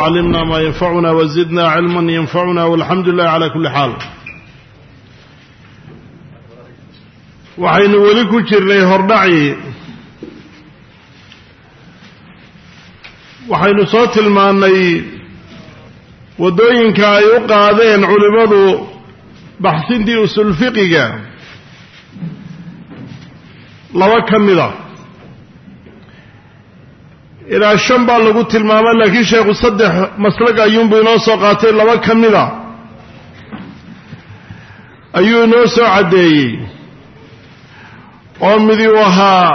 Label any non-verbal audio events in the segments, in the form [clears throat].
علمنا ما ينفعنا وزدنا علما ينفعنا والحمد لله على كل حال waxaynu weli ku jirnay hordhaci waxaynu soo tilmaannay waddooyinka ay u qaadeen culimmadu baxsintii usulfiqiga laba ka mida ilaa shan baa lagu tilmaamay laakiin sheekhu saddex maslag ayuunbuu inoo soo qaatay laba ka mida ayuu inoo soo caddeeyey. Oo midi u ahaa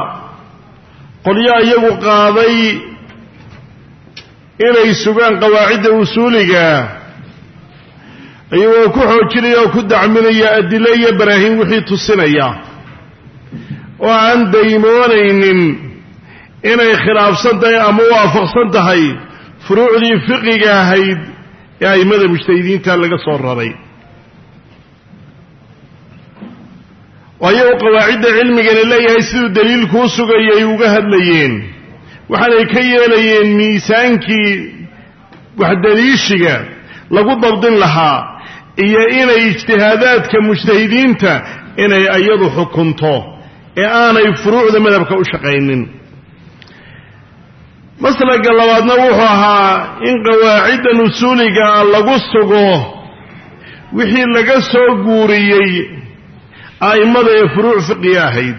qolyaa iyagu qaaday inay sugaan qawaacidda usuuliga iyagoo ku xoojinaya oo ku dacminaya adilo iyo baraahin wixii tusinaya. Oo aan daymoonaynin inay khilaafsan tahay ama waafaqsan tahay furuucdii fiqiga ahayd ee a'immada mujtahidiinta laga soo raray. Ayagu qawaacidda cilmigani leeyahay siduu daliilkuu sugayay uga hadlayeen. Waxaanay ka yeelayeen miisaankii waxdaliishiga lagu dabdin lahaa iyo inay ijtihaadaadka mujtahidiinta inay iyadu xukunto ee aanay furuucda madhabka u shaqaynin maslaga labaadna wuxuu ahaa in qawaaciddan usuuliga lagu sugo wixii laga soo guuriyey a'immada ee furuuc fiqiga ahayd.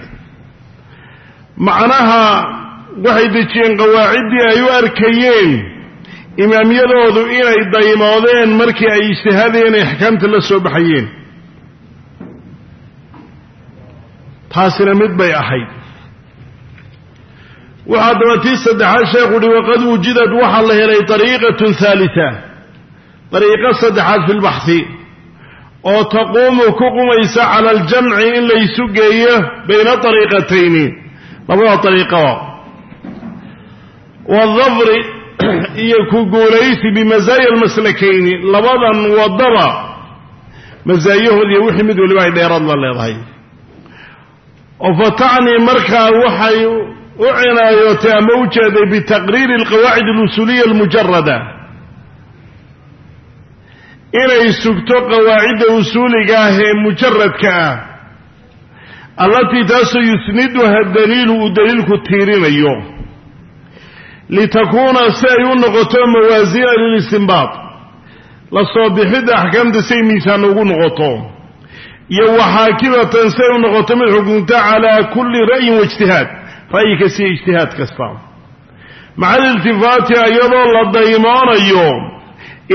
Macnaha waxay dejiyeen qawaaciddii ay u arkayeen imaamyadoodu inay daymoodeen markii ay ijtihaadayeen ay axkaamta la soo baxayeen. Taasina mid bay ahayd waxaa daba tii saddexaad sheekhu uhi waqad wujidad waxaa la helay ariiqatun haalita ariiqo saddexaad fi lbaxhi oo taquumu ku qumaysa cala aljamci in laysu geeyo bayna ariiqatayni labada ariiqo wadafri [clears throat] iyo ku guulaysi bimasaaya almaslakayni. Labadan wadaba masaayahood iyo wixii mid waliba ay dheeraad la leedahay. Oo fatacnii markaa waxay u cinaayootay ama u jeeday bitaqriiri alqawaacid alusuuliya almujarada inay sugto qawaacidda usuuliga ah ee mujaradka ah. Allatii taasoo yusniduha daliilu uu daliilku tiirinayo. Litakuuna si ay u noqoto mawaasiina lilistinbaad la soo bixidda axkaamta si ay miisaan ugu noqoto. Iyo waxaakimatan si ay u noqoto mid xukunta calaa kulli ra'yin waijtihaad ra'yi kasta iyo ijtihaad kasta. Maca aliltifaati iyadoo la daymoonayo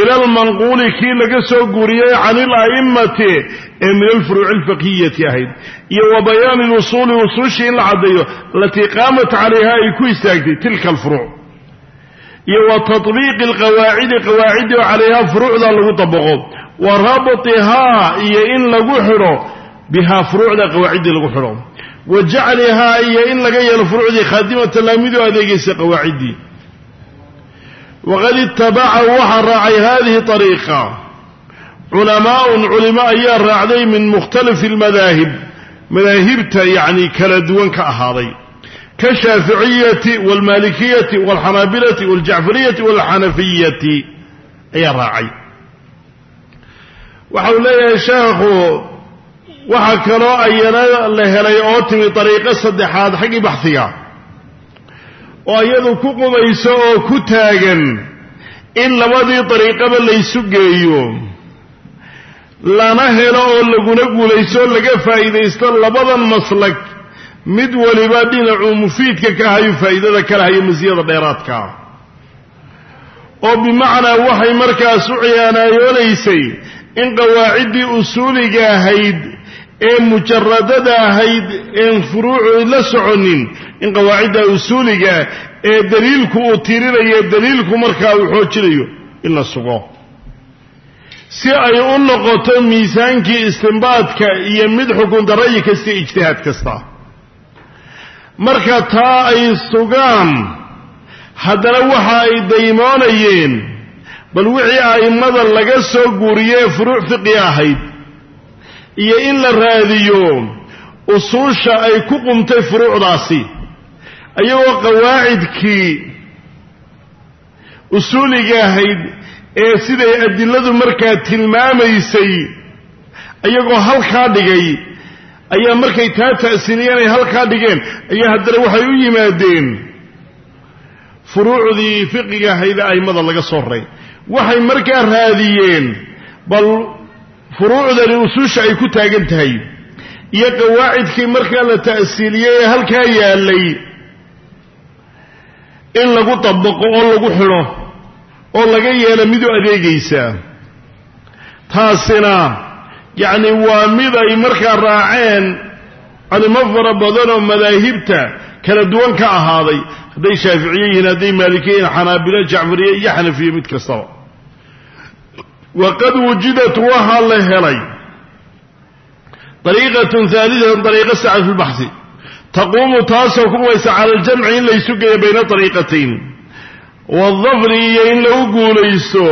ila almanquuli kii laga soo guuriyey can ila'immati ee min alfuruuci alfaqhiyati ahayd iyo wa bayaani lusuuli usuushii in la caddeeyo alatii qaamat calayha ay ku istaagtay tilka alfuruuc iyo wa tatbiiqi alqawaacidi qawaacidii oo calayha furuucda lagu dabaqo wa rabtihaa iyo in lagu xidho bihaa furuucda qawaaciddii lagu xidho wa jaclihaa iyo in laga yeelo furuucdii khaadimatan laamidu adeegaysa qawaaciddii. Waqad itabaca waxaa raacay hadihi ariiqa culamaaun culimo ayaa raacday min mukhtalifi almadaahib madaahibta yacni kala duwan ka ahaaday. Kashaaficiyati waalmaalikiyati waalxanaabilati waaljacfariyati waalxanafiyati ayaa raacay. Waxa uu leeyahay sheekhu waxaa kaloo ayana la helay oo timi ariiqo saddexaad xaggii baxhiga oo iyadu ku qubayso oo ku taagan in labadii dariiqaba laysu geeyo. Lana helo oo laguna guulayso oo laga faa'iidaysto labadan maslag mid waliba dhinacuu mufiidka ka hayo faa'iidada kala hayo masiyada dheeraadkaa oo bimacnaa waxay markaas u ciyaanaayoonaysay in qawaaciddii usuuliga ahayd ee mujaradada ahayd een furuucu la soconin in qawaacidda usuuliga ee daliilku uu tiirinayo daliilku markaa uu xoojinayo in la sugo. Si ay u noqoto miisaankii istinbaadka iyo mid xukunta ra'yi kasta ijtihaad kasta. Marka taa ay sugaan haddana waxa ay daymoonayeen bal wixii a'immada laga soo guuriyee furuuc fiqi ahayd iyo in la raadiyo usuusha ay ku qumtay furuucdaasi ayagoo qawaacidkii usuuliga ahayd ee siday adiladu markaa tilmaamaysay iyagoo halkaa dhigay ayaa markay taa ta'siiliyeen ay halkaa dhigeen ayaa haddana waxay u yimaadeen furuucdii fiqiga ahaydee a'immada laga soo raray. Waxay markaa raadiyeen bal furuucdani usuusha ay ku taagan tahay. Iyo qawaacidkii markaa la ta'siiliyey ee halkaa yaallay. In lagu dabaqo oo lagu xidho oo laga yeelo mid u adeegaysa. Taasina yacni waa mid ay markaa raaceen culimo fara badan oo madaahibta kala duwan ka ahaaday. Hadday shaaficiye yihiin hadday maalikiye yihiin xanaabilo jacfariye iyo xanafiye mid kastaba waqad wujidat waxaa la helay dariiqatun haalidatun dariiqa saca fi lbaxsi taquumu taasoo kumaysa cala aljamci in laysu geeyo bayna dariiqatayn waaldafri iyo in lagu guulaysto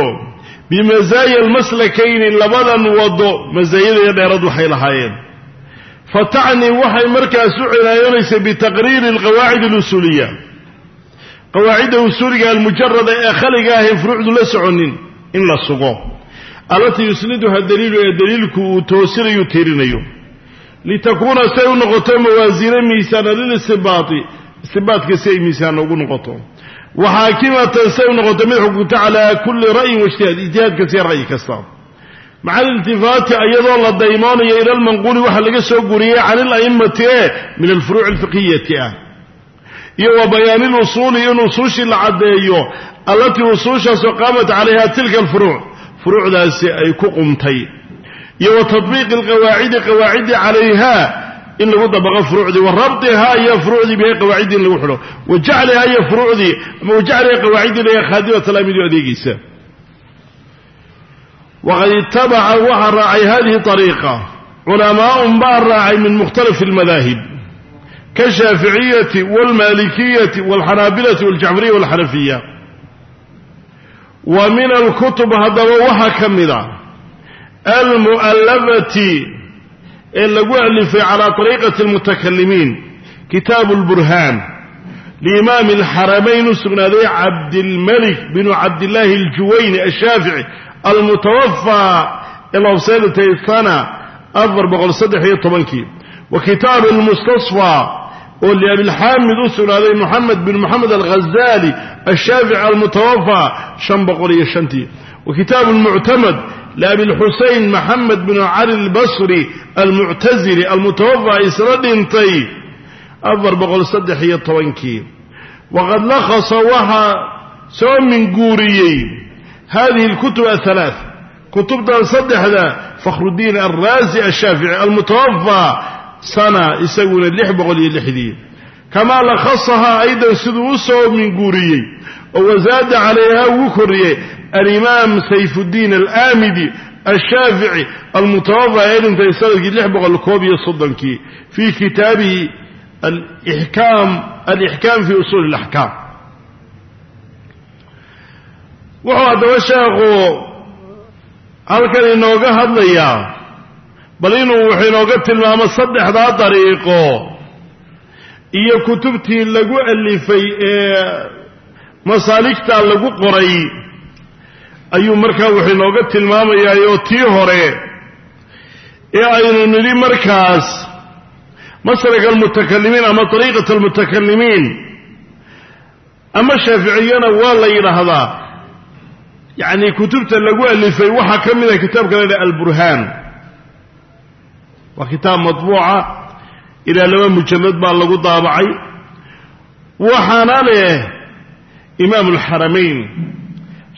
bimasaaya almaslakayni labadan wado masaayada iyo dheerad waxay lahaayeen fatacni waxay markaas u cinaayoonaysa bitaqriiri alqawaacid alusuuliya qawaacidda usuuliga almujarada ee khaliga ahayn furuucdu la soconin in la sugo allatii yusniduha daliilu ee daliilku uu toosinayu tiirinayo. Litakuuna say u noqoto mawaasiina miisaana lilistibaati istibaatka si ay miisaana ugu noqoto. Waxaakimatan say u noqoto mid xukunta calaa kulli ra'yin waijtihaad ijtihaadka si ra'yi kasta. Maca alintifaati iyadoo la daymoonayo ila lmanquuli waxa laga soo guriyey can ila'immati ee min alfuruuci alfiqhiyati ah. Iyo wa bayaani lusuuli in usuushii la caddeeyo allatii usuushaasoo qaamat calayha tilka alfuruuc furuucdaasi ay ku qumtay iyo wa tatbiiqi alqawaacidi qawaaciddi calayha in lagu dabaqo furuucdii. Wa rabtihaa iyo furuucdii biha qawaaciddi in lagu xidho wa jaclihaa iyo furuucdii ama wajacliha qawaaciddii laga khaadima talaamid adeegaysa waqad itabaca waxaa raacay hadihi ariiqa culamaaun baa raacay min mukhtalafi almadaahib kaashaaficiyati waalmaalikiyati waalxanaabilati waljacfariya walxanafiya wa min alkutub haddaba waxaa ka mida almu'allafati ee lagu alifay calaa طariiqati اlmutakalimiin kitaabu اlburhaan liimaami alxaramayn u sugnaaday cabdilmalik binu cabdillaahi aljuwayni ashaafici almutawafaa ilobseedatay sana afar boqol saddex iyo tobankii wa kitaabu almustasfaa oo liabilxaamid u sugnaaday moxamed bin moxamed alghazali ashaafici almutawafaa shan boqol iyo shantii wa kitaabu almuctamad liabilxusein maxamed binu cali albasri almuctazili almutawafaa isla dhintay afar boqol saddex iyo tobankii. Waqad lakhasa waxaa soo minguuriyey hadihi اlkutub ahalaaث kutubtan saddexda fakhrudiin alraasi ashaafici almutawafaa sana isaguna lix boqol iyo lixdii kamaa lakhasahaa aydan siduu u soo minguuriyey oo wasaada calayha ugu koriyey alimaam sayfuddiin alaamidi ashaafici almutawafaa ee dhintay sannadkii lix boqol koob iyo soddonkii. Fii kitaabihi alixkaam alixkaam fi usuuli اlaxkaam wuxuu haddaba sheekhu halkan inooga hadlayaa bal inuu wuxuu inooga tilmaamo saddexdaa dariiqo iyo kutubtii lagu alifay ee masaaligtaa lagu qoray ayuu markaa wuxuu inooga tilmaamayaa oo tii hore ee aynu nidhi markaas maslaka almutakalimiin ama dariiqat almutakalimiin ama shaaficiyana waa la yidhaahdaa. Yacni kutubta lagu alifay waxaa ka mid a kitaabka la yidhaha alburhaan waa kitaab matbuuca. Ilaa laba mujallad baa lagu daabacay. Waxaana leh imaam alxaramayn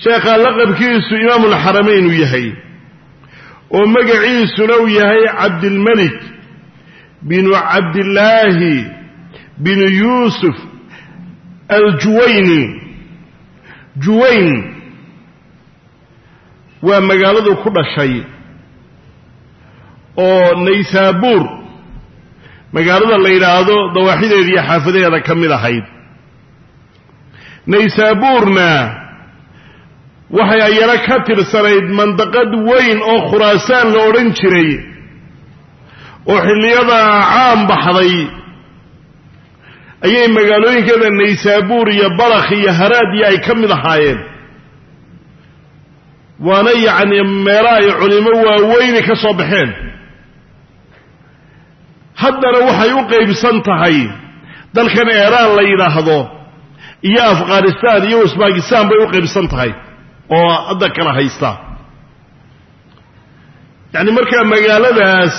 sheekhaa laqabkiisu imaam alxaramayn uu yahay. Oo magaciisuna uu yahay cabdilmelik binu cabdillaahi binu yuusuf aljuwayni. Juwayn. Waa magaaladu ku dhashay oo naysaabuur magaalada la yidhaahdo dawaaxideeda iyo xaafadaheeda ka mid ahayd. Naysaabuurna waxay ayana ka tirsanayd mandaqad weyn oo khuraasaan la odhan jiray oo xilliyada caan baxday. Ayay magaalooyinkeeda naysaabuur iyo barakh iyo haraad iyo ay ka mid ahaayeen. Waana yacni meelo ay culimo waaweyni ka soo baxeen haddana waxay u qaybsan tahay dalkan eeraan la yidhaahdo iyo afghanistan iyo usbakistan bay u qaybsan tahay oo hadda kala haysta. Yacni markaa magaaladaas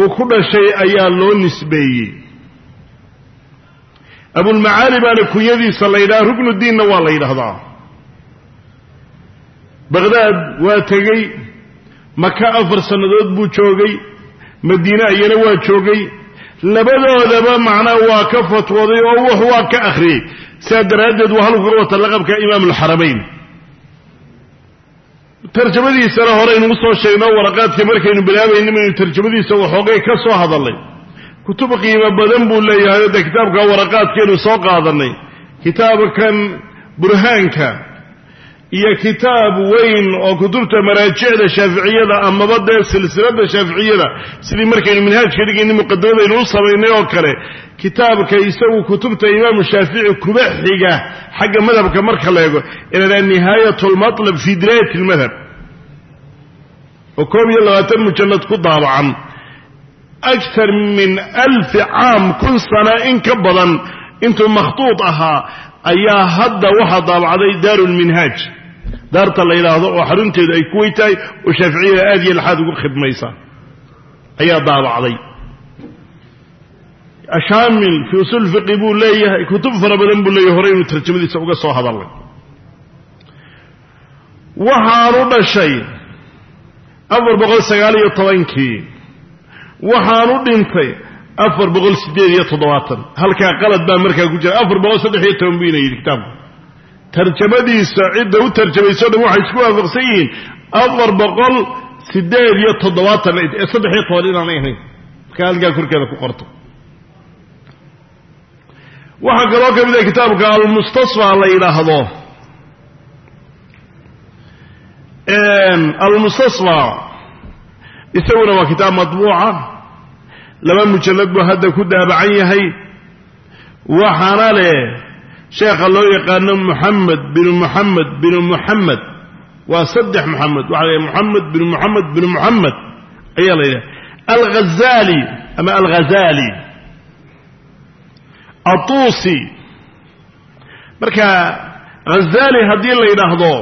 uu ku dhashay ayaa loo nisbeeyey. Abulmacaali baana kunyadiisa la yidhaha ruknuddiinna waa la yidhaahdaa. Baqhdaad waa tegey maka afar sannadood buu joogay madiine ayana waa joogay. Labadoodaba macnaa waa ka fatwooday oo wax waa ka akhriyey sidaa daraaddeed waa halku ka wata laqabka imaam alxaramayn tarjamadiisana horeynu u soo sheegno waraqaadka markaynu bilaabaynin baynu tarjamadiisa waxoogay ka soo hadalnay kutub qiimo badan buu leeyahay oo kitaabka waraqaadkeenu soo qaadanay kitaabkan burhaanka iyo kitaab weyn oo kutubta maraajicda shaaficiyada amaba dee silsilada shaaficiyada sidii markaynu minhaajka dhigayna muqadamadaynu u samaynay oo kale kitaabka isagu kutubta imaamu shaafici kuba xiga xagga madhabka marka la eego inaa nihaayat lmatlab fi diraayat lmadhab oo koob iyo labaatan mujallad ku daabacan. Aktar min alfi caam kun sana in ka badan intuu makhtuud ahaa ayaa hadda waxaa daabacday daaru lminhaaj daarta la yidhaahdo oo xarunteedu ay kuway tahay oo shaaficiyada aad iyo laxaad ugu khidmaysa. Ayaa daabacday ashaamil fi usul fiqi buu leeyahay kutub fara badan buu leeyahay horey inuu tarjamadiisa uga soo hadalay. Waxaanu dhashay afar boqol sagaal iyo tobankii. Waxaanu dhintay afar boqol siddeed iyo toddobaatan. Halkaa qalad baa markaa ku jira. Afar boqol saddex iyo toban buu ina yidhi kitaabku tarjamadiisa cidda u tarjamayso dhan waxay isku waafaqsan yihiin afar boqol siddeed iyo toddobaatan ee saddex iyo toban inaanay ahayn markaa halkaa korkeeda ku qorto. Waxaa kaloo ka mid ah kitaabka almustasfa la yidhaahdo. Almustasfa isaguna waa kitaab matbuuca. Laba mujallad buu hadda ku daabacan yahay. Waxaana leh sheekha loo yaqaano moxamed binu moxamed binu moxamed waa saddex moxamed waxa la moxamed binu moxamed binu moxamed ayaa la yidhaha alghazali ama alghazali. Atuusi. Marka ghazali haddii la yidhaahdo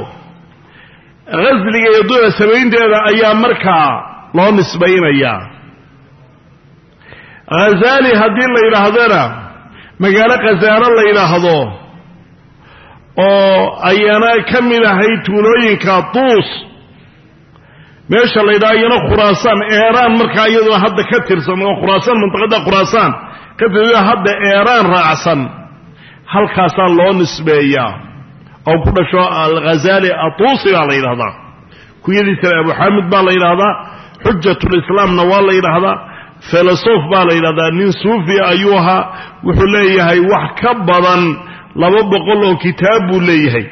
ghasliga iyo dua samaynteeda ayaa markaa loo nisbaynayaa khazali haddii la yidhaahdana magaalo khazaalo la yidhaahdo oo ayana ka mid ahay tuulooyinka tuus. Meesha la yidhaha iyana khuraasaan eeraan markaa iyaduna hadda ka tirsan oo khuraasaan mantaqada khuraasaan ka tirsan hadda eeraan raacsan halkaasaa loo nisbeeyaa oo ku dhasho alghazali atuusi baa la yidhahdaa kunyadiisana abu xaamid baa la yidhahdaa xujatulislaamna waa la yidhaahdaa filosof baa la yidhahdaa nin suufiya ayuu ahaa wuxuu leeyahay wax ka badan laba boqol oo kitaab buu leeyahay.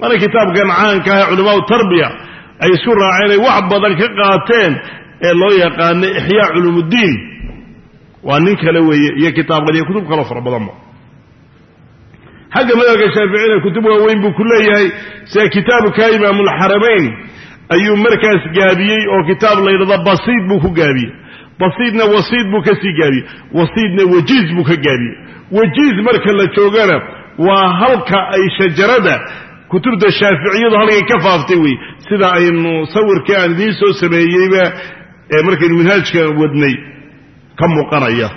Waana kitaabkan caanka ah culamaau tarbiya ay isu raaceen ay wax badan ka qaateen ee loo yaqaano ixyaa culumuuddiin waa nin kale weeye iyo kitaabkan iyo kutub kaloo fara badanba xagga madhabka shaaficina kutub waaweyn buu ku leeyahay sida kitaabka imaamulxaramayn ayuu markaas gaabiyey oo kitaab la yidhahdo basiid buu ku gaabiyey basiidna wasiid buu ka sii gaabiyey wasiidna wajiiz buu ka gaabiyey wajiiz marka la joogana waa halka ay shajarada kutubta shaaficiyadu halkay ka faaftay wey sida aynu sawirkii aan idiin soo sameeyeyba ee markaynu minhaajka wadnay ka muuqanaya.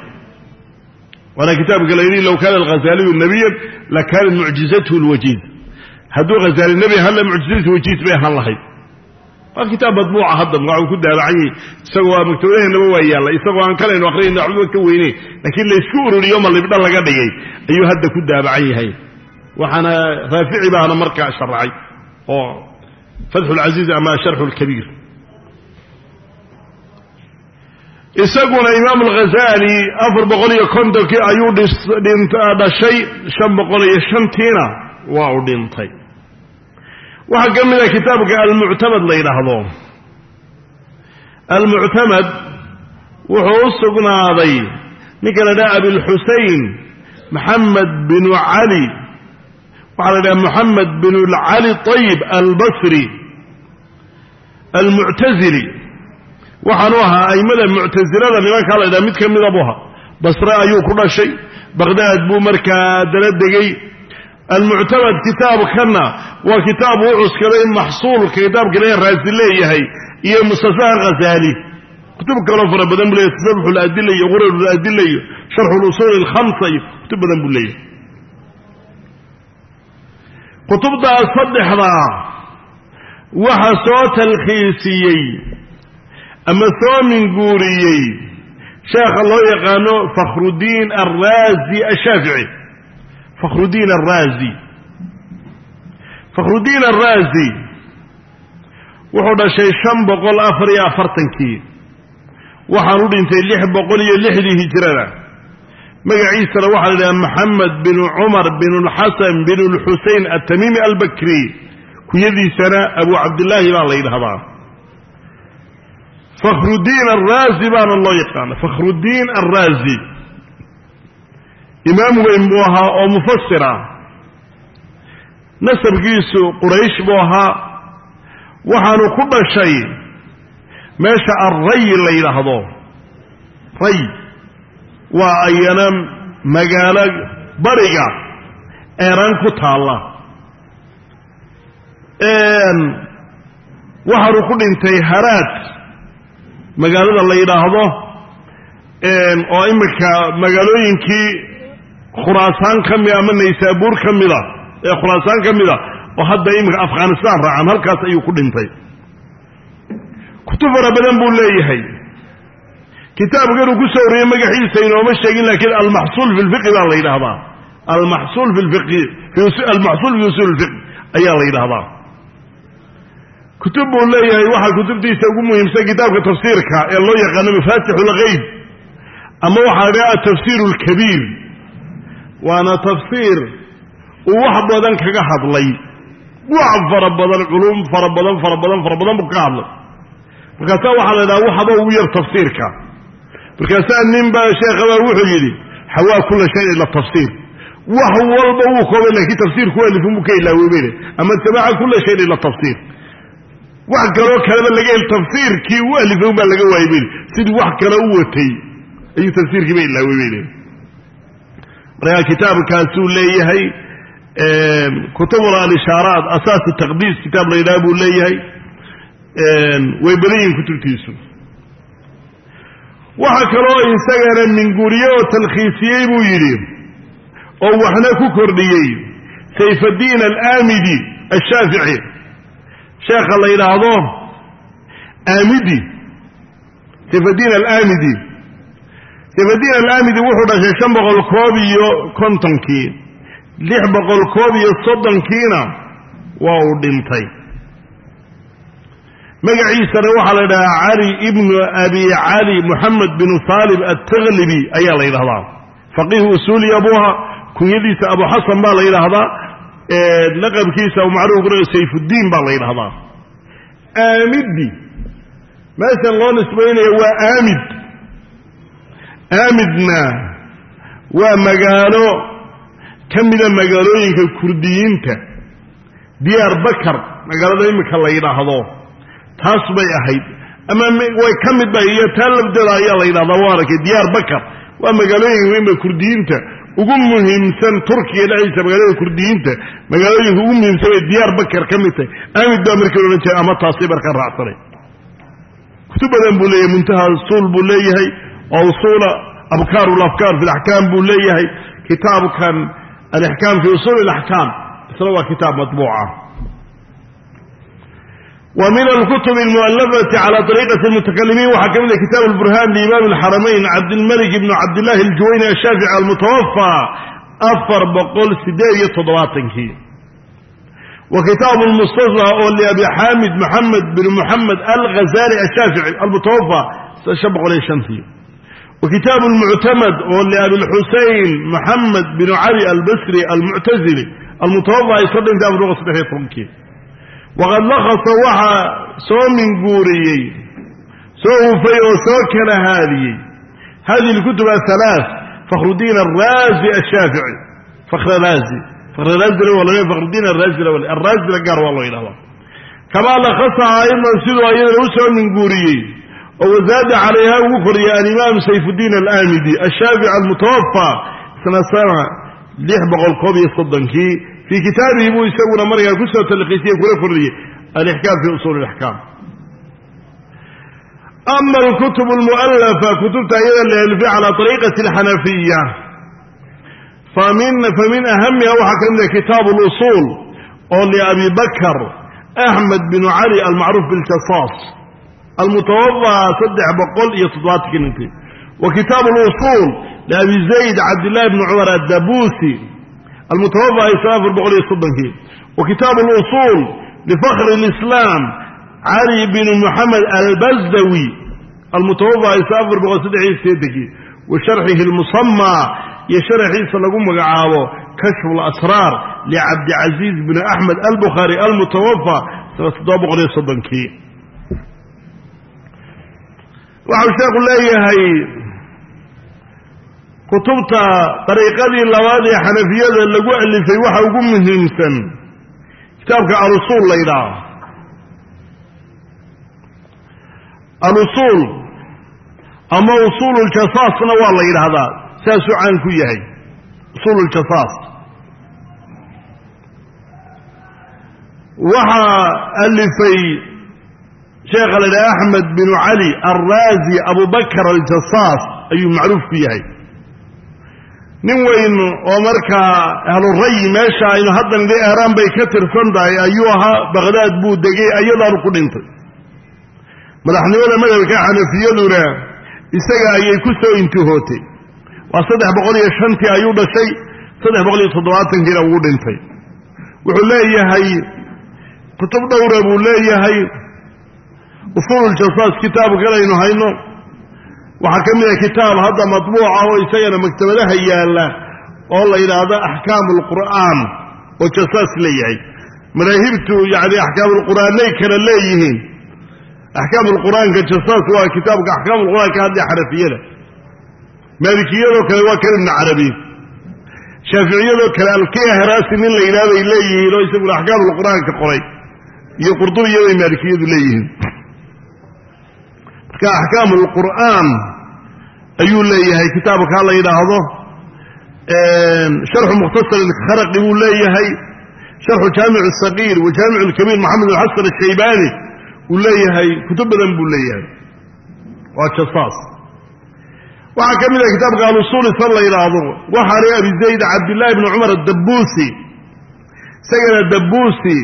Waana kitaabka la yidhi low kaana alghazaliyu nabiyan lakaanat mucjizathu lwajiiz hadduu hazaali nebi ahaan la mucjizadiisa wajiiz bay ahaan lahayd waa kitaab madbuuca hadda magacuu ku daabacan yahi isagoo a maktabadaheennaba waa yaalla isagoo aan kalaynu akrinayno waxbaba ka weyneyn laakiin laysku ururiyo malibdha laga dhigay. Ayuu hadda ku daabacan yahay. Waxaana raafici baana markaa sharacay oo fatxu lcasiiz ama sharxu lkabiir isaguna imaam alghazali afar boqol iyo kontonkii ayuu dhashay shan boqol iyo shantiina waa u dhintay waxaa ka mid a kitaabka almuctamad la yidhaahdo. Almuctamad wuxuu u sugnaaday ninka la dhaha abilxusein maxamed binu cali waxaa la idhaha moxamed bin cali طayib albasri almuctazili waxaanu ahaa aimada muctasilada nimankaa la ydhaha mid ka mida bu ahaa. Basre ayuu ku dhashay baqdaad buu markaa dala degay almuctamad kitaabkanna waa kitaab u cuskaday maxsuulka kitaabka le raasi leeyahay iyo mustafaha khazaali kutub kaloo fara badan buu leeyahy tasabux ladila iyo qurar ladila iyo sharxu lusuul alkhamsa iyo kutub badan buu leeyahay kutubtaas saddexdaa waxa soo talkhiisiyey ama soo minguuriyey sheekha loo yaqaano fakhrudiin alraazi ashaafici fakhrudiin alraazi fakhrudiin alraazi wuxuu dhashay shan boqol afar iyo afartankii. Waxaan u dhintay lix boqol iyo lixdii hijrada. Magaciisana waxaa la yidhaha maxamed binu cumar binu lxasan binu lxusein atamiimi albakri. Kunyadiisana abu cabdillaahi baa la yidhahdaa fakhrudiin alraazi baana loo yaqaana. Fakhrudiin alraazi imaam weyn buu ahaa oo mufasira nasabkiisu quraysh buu ahaa. Waxaanu ku dhashay meesha alray la yidhaahdo. Ray waa ayana magaalo bariga eeraan ku taalla. Waxaanu ku dhintay haraad magaalada la yidhaahdo. Oo iminka magaalooyinkii khuraasaan ka mida ama naysaabuur ka mida ee khuraasaan ka mida oo hadda iminka afghanistaan raacan halkaas ayuu ku dhintay. Kutub fara badan buu leeyahay. Kitaabkanuu ku soo magaxiisa inooma sheegin laakiin almaxsuul fi lfiqi baa la yidhahdaa almaxsuul fi lfiqi almaxsuul fi usuul lfiqi ayaa la yidhahdaa kutub buu leeyahay waxaa kutubtiisa ugu muhiimsan kitaabka tafsiirka ee loo yaqaano mafaatixu lgeyb ama waxaa la dhaha atafsiir alkabiir waana tafsiir uu wax badan kaga hadlay. Wax fara badan culum fara badan fara badan fara badan buu kaga hadlay. Markaasaa waxaa la dhaha waxaba ugu yar tafsiirka. Markaasaa nin baa sheekhabaa wuxuu yidhi xawaa kula shay ila tafsiir. Wax walba wuu koobay laakiin tafsiirku alifun buu ka ilaawoobeyne ama tabaca kula shayin ila tafsiir. Wax kaloo kaleba laga tafsiirkii u alifay laga waayay beli sidii wax kale u watay ayuu tafsiirkiiba ilaawoobeyne markaa kitaabkaasuu leeyahay kutubul alishaaraat asaas taqdiis kitaab la yidhaha buu leeyahay way badan yihiin kutubtiisu. Waxa kaloo isagana minguuriye oo talkhiisiyey buu yidhi oo waxna ku kordhiyey sayfaddiin alaamidi ashaafici sheekha la yidhaahdo aamidi sayfaddiin alaamidi sayfaddiin alaamidi wuxuu dhashay shan boqol koob iyo kontonkii. Lix boqol koob iyo soddonkiina waa uu dhintay. Magaciisana waxaa la yidhahdaa cali ibnu abi cali moxamed binu saalib altaglibi ayaa la yidhahdaa. Faqiih usuuliya buu ahaa kunyadiisa abu xasan baa la yidhaahdaa laqabkiisa macruuf sayfuddiin baa la yidhahdaa. Aamidi meeshan loo nisbaynaya waa aamid aamidna waa magaalo ka mida magaalooyinka kurdiyiinta. Diyaar bakar magaalada imika la yidhaahdo taas bay ahayd. Ama way ka mid bay iyo taa lafdeeda ayaa la yidhahdaa waa arkay. Diyaar bakar waa magaalooyinka weynba kurdiyiinta ugu muhiimsan turkiya dhexdiisa magaalada kurdiyiinta magaalooyinka ugu muhiimsan bay diyaar bakar ka mid tahay. Aamid baa markii odhan jiray ama taasay markaa raacsanay. Kutub badan buu leeyahay muntaha usuul buu leeyahay usuula abkaar lafkaar fi laxkaam buu leeyahay kitaabkan alixkaam fi usuul alaxkaam isna waa kitaab matbuuca wa min alkutub almu'alafati cala طariiqati almutakalimiin waxaa ka mid ah kitaab alburhaan liimaam alxaramayn cabdilmalik ibnu cabdillahi aljuwayni ashaafici almutawafaa afar boqol sideed iyo toddobaatankii wa kitaabu lmustasfa oo liabi xaamid moxamed bin moxamed alghazali ashaafici almutawafaa shan boqol iyo shantii wa kitaabu lmuctamad oo liabi lxusein moxamed bin cali albasri almuctazili almutawafaa ay soo dhintay afar boqol saddex iyo tobankii waqad lakasa waxaa soo minguuriyey soo hufay oo soo kala haadiyey. Hadihi اlkutub ahalaaث fakhrudiin araazi ashaafici fakhraraazi fakrraazila waa la fakrdiin araazila gaar waa loo yidhahdaa kamaa lakhasaha aydan siduu ayadana u soo minguuriyey oo wasaada calayha ugu koriyay alimaam sayfuddiin alaamidi ashaafici almutawafa isna sana lix boqol koob iyo soddonkii. Fii kitaabihi buu isaguna markaa ku soo talkiisiyey kula kordhiyey alixkaam fi usuuli ilaxkaam ama alkutub almu'alafa kutubta ayada la alifay calaa ariiqati alxanafiya famin famin ahamiha waxaa ka mid ah kitaabu اlusuul oo liabi bakr axmed binu cali almacruuf biljasaas almutawaba saddex boqol iyo toddobaatankii dhintay wa kitaabu lusuul liabi zayd cabdillahi bni cumar addabuusi almutawaba isaan afar boqol iyo soddonkii wa kitaabu lusuul lifakri lislaam cali bn muxamed albazdawi almutawaba isaan afar boqol saddex iyo sideetankii wa sharxihi lmusamaa iyo sharaxiisa lagu magacaabo kashfu alasraar licabdicasiiz bni axmed albukhaari almutawafa sana toddoba boqol iyo soddonkii waxau sheekhu leeyahay kutubta dariiqadii labaad ee xanafiyada lagu alifay waxa ugu muhiimsan. Kitaabka alusuul la ydhaah alusuul ama usuululjasaasna waa la yidhaahdaa. Saasuu caan ku yahay. Usuululjasaas waxaa alifay sheekha la yidhaha axmed binu cali alraazi abubakar aljasaas ayuu macruuf ku yahay. Nin weyn oo markaa ahlurayi meesha aynu haddan idhi ehraan bay ka tirsan tahay ayuu ahaa baqhdaad buu degay ayadaanu ku dhintay. Madaxnimada madhabka xanafiyaduna isaga ayay ku soo intihootay. Waa saddex boqol iyo shantii ayuu dhashay saddex boqol iyo toddobaatankiina ugu dhintay. Wuxuu leeyahay kutub dhowra buu leeyahay usuululjasaas kitaab kalaynu hayno. Waxaa ka mid ah kitaab hadda matbuuca oo isagana maktabadaha yaalla oo la yidhaahdo axkaamu alqur'aan oo jasaas leeyahay madaahibtu yacni axkaamulqur'aanay kala leeyihiin. Axkaam alqur'aanka jasaas waa kitaabka axkaam alqur'aan ka hadlaya xanafiyada maalikiyadoo kale waa kan ibnu carabi. Shaaficiyadoo kale alkiya heraasi nin la yidhaha bay leeyihiin oo isaguna axkaam alqur'aanka qoray. Iyo qurdubiyabay maalikiyadu leeyihiin marka axkaam alqur'aan ayuu leeyahay kitaabka la yidhaahdo sharxu mukhtasar ilkharaqi buu leeyahay sharxu jaamic asagiir wa jaamic alkabiir maxamed bin xasan ashaybaani uu leeyahay kutub badan buu leeyahay. Waa jasaas waxaa ka mid ah kitaabka alusuul isa la yidhaahdo waxaana abi zayd cabdillaahi bni cumar adabbuusi isagana dabbuusi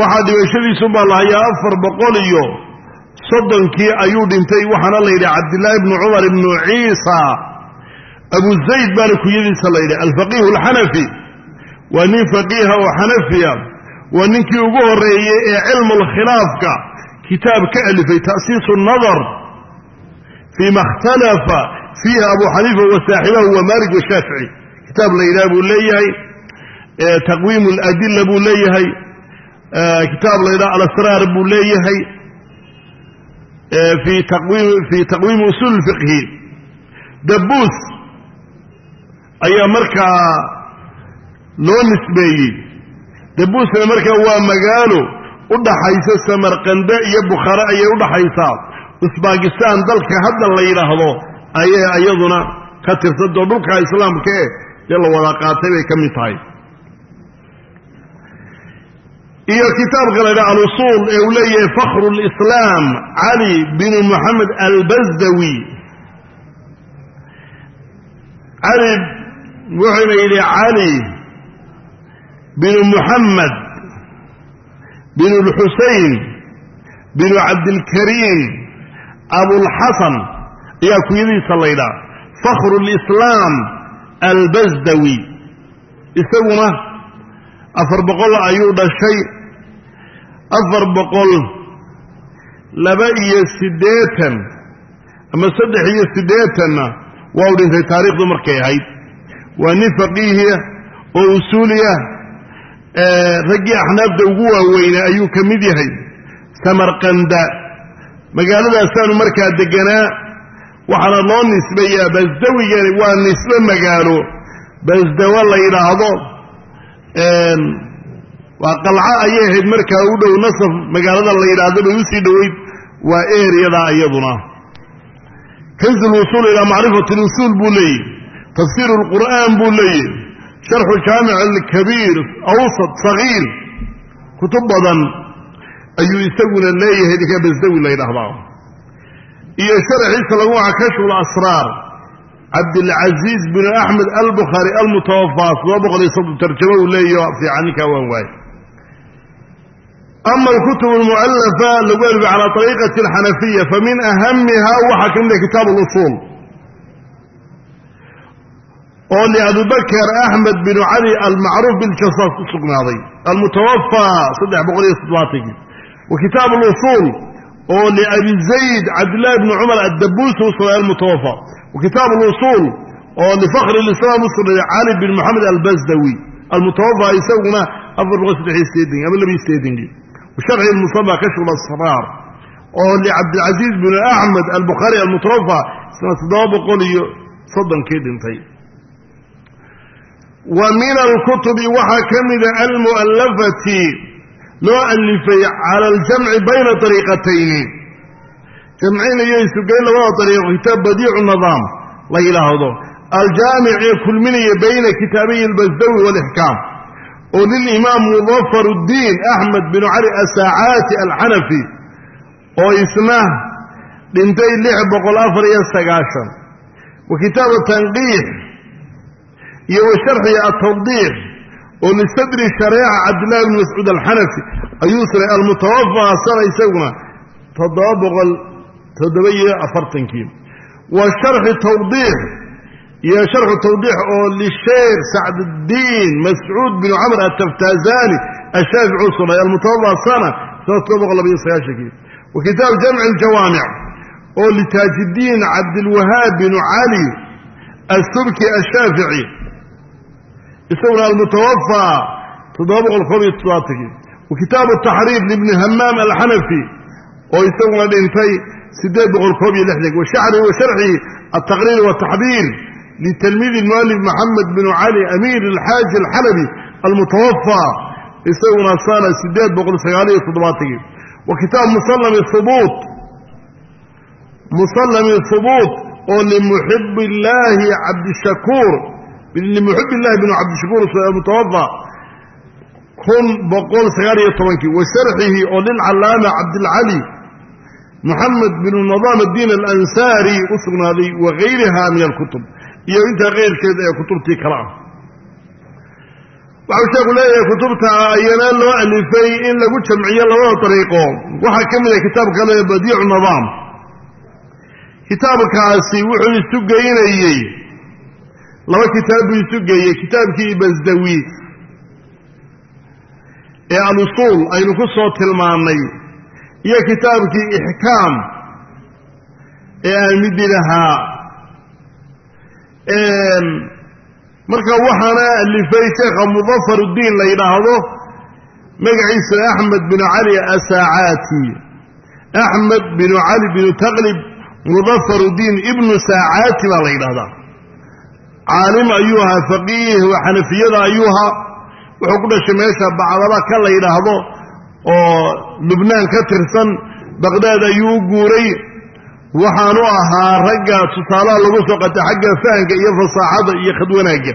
waxaa dhimashadiisu baa la hayaa afar boqol iyo soddonkii ayuu dhintay waxaana la yidhi cabdillaahi bni cumar ibnu ciisa. Abu zayd baana kunyadiisa la yidhi alfaqiihu alxanafi waa nin faqiiha oo xanafiya waa ninkii ugu horreeyey ee cilmu lkhilaafka kitaab ka alifay ta'siisu nadar fii ma ikhtalafa fiiha abu xaniifa wa saaxibahu wa malik washaafici kitaab la yidhaha buu leeyahay taqwiim aladila buu leeyahay kitaab la yidhaha alasraar buu leeyahay fii taqwiim fii taqwiimi usuul fiqhi. Dabuus ayaa markaa loo nisbeeyey. Dabuusna markaa waa magaalo u dhaxaysa samarqande iyo bukhaare ayay u dhaxaysaa. Usbakistan dalka hadda la yidhaahdo ayay iyaduna ka tirsantao dhulka islaamka e dee la wada qaatay bay ka mid tahay iyo kitaabka la ydhaha alusuul ee uu leeyahay fakhru lislaam cali binu moxamed albazdawi. Cali wuxuuna yidhi cali binu muxamed binu lxusein binu cabdilkariim abulxasan ayaa kunyadiisa la ydhaha fakhru lislaam albazdawi. Isaguna afar boqol ayuu dhashay afar boqol laba iyo siddeetan ama saddex iyo siddeetanna waa u dhintay taariikhdu markay ahayd. Waa nin faqiihiya oo usuuliya raggii axnaafta ugu waaweynaa ayuu ka mid yahay samarqanda. Magaaladaasaanu markaa deganaa waxaana loo nisbeeyaa basdawigani waa nisbe magaalo. Basdawo la yidhaahdo waa qalca ayay ahayd markaa u dhow nasaf magaalada la yidhaahdo bay u sii dhoweyd waa eriyada iyaduna. Kanzu lwusuul ilaa macrifati lusuul buu leeyahy tafsiiru lqur'aan buu leeyahy sharxu jaamic alkabiir awsat sagiir kutub badan ayuu isaguna leeyahay ninka basdawi la ydhahdaa iyo sharxiisa lagu waca kashfu lasraar cabdilcaziiz bin axmed albukhaari almutawafaa todoba boqol iyo soddon tarjamo uu leeyaho fiican ninkaa waan waaye ama alkutub almu'alafa lagu alifay calaa ariiqati alxanafiya famin ahamiha waxaa ka mid ah kitaab alusuul oo liabibakr axmed bin cali almacruuf biljasaas ku sugnaaday almutawafaa saddex boqol iyo toddobaatankii wa kitaab alusuul oo liabi zayd cabdillahi bni cumar addabuusi u sugnaaday almutawafa wa kitaab alusuul oo lifakhr lislaam u sugnaaday cali bin moxamed albasdawi almutawafa isaguna afar boqol saddex iyo sideetanki ama laba iyo sideetankii washarxi lmusaba kashfu lasraar oo licabdilcaziiz bin axmed albukhaari almutawafa isna toddoba boqol iyo soddonkii dhintay. Wa min alkutubi waxaa ka mida almu'allafati loo alifay cala aljamci bayna ariiqatayni jamcinayo isugeyn labada ariiqo kitaab badiicu nidaam la yidhaahdo aljaamic ee kulminaya bayna kitaabiyi albasdawi waalixkaam oo lilimaam mudafar uddiin axmed binu cali asaacaati alxanafi oo isna dhintay lix boqol afar iyo sagaashan. Wa kitaab tanqiix iyo wa sharxi atawdiix oo lisadri shareeca cabdillahi bni mascuud alxanafi ayuu siray almutawafaa sana isaguna toddoba boqol toddoba iyo afartankii wa sharxi tawdiix iyo sharxu tawdiix oo lisheekh sacduddiin mascuud binu camr ataftazani ashaafici u suray almutawafaa sana wa kitaab jamci aljawaamic oo litaajidiin cabdilwahaab binu cali asubki ashaafici. Isaguna toddobaatankii wa kitaabu taxriif libni hamaam alxanafi oo isaguna dhintay siddeed boqol koob iyo lixdanki wa sharxi altaqriir wataxbiir litalmiidi mualif maxamed binu cali amiir alxaaji alxalabi almutawafaa isaguna sana siddeed boqol sagaaliyo toddobaatankii wa kitaab musalami hubuut musalami hubuut oo limuxib illaahi cabdishakuur limuxib illahi binu cabdishakuur mutawafa kun boqol sagaal iyo tobankii wa sharxihi oo lilcallaama cabdilcali moxamed binu nidaam addiin alansaari u sugnaaday wa gayriha min alkutub iyo intaa keyrkeed ee kutubtii kale ah waxau sheekhu leeyahay kutubta ayana loo alifay in lagu jamciyo labada dariiqo. Waxaa ka mid ah kitaab kale badiicu nidaam kitaabkaasi wuxuu isu geynayey laba kitaab buu isu geeyey kitaabkii basdawi ee alusuul aynu ku soo tilmaannay iyo kitaabkii ixkaam. Ee aan midi lahaa marka waxaana alifay sheekha mudafar uddiin la yidhaahdo magaciisa axmed binu cali asaacaati axmed binu cali binu taqlib mudafar uddiin ibnu saacaati baa la yidhahdaa caalim ayuu ahaa faqiih xanafiyada ayuu ahaa wuxuu ku dhashay meesha bacdaba ka la yidhaahdo oo lubnaan ka tirsan baqdaad ayuu u guuray waxaanu ahaa ragga tusaalaha lagu soo qatay xagga fahanka iyo fasaaxada iyo khadwanaagga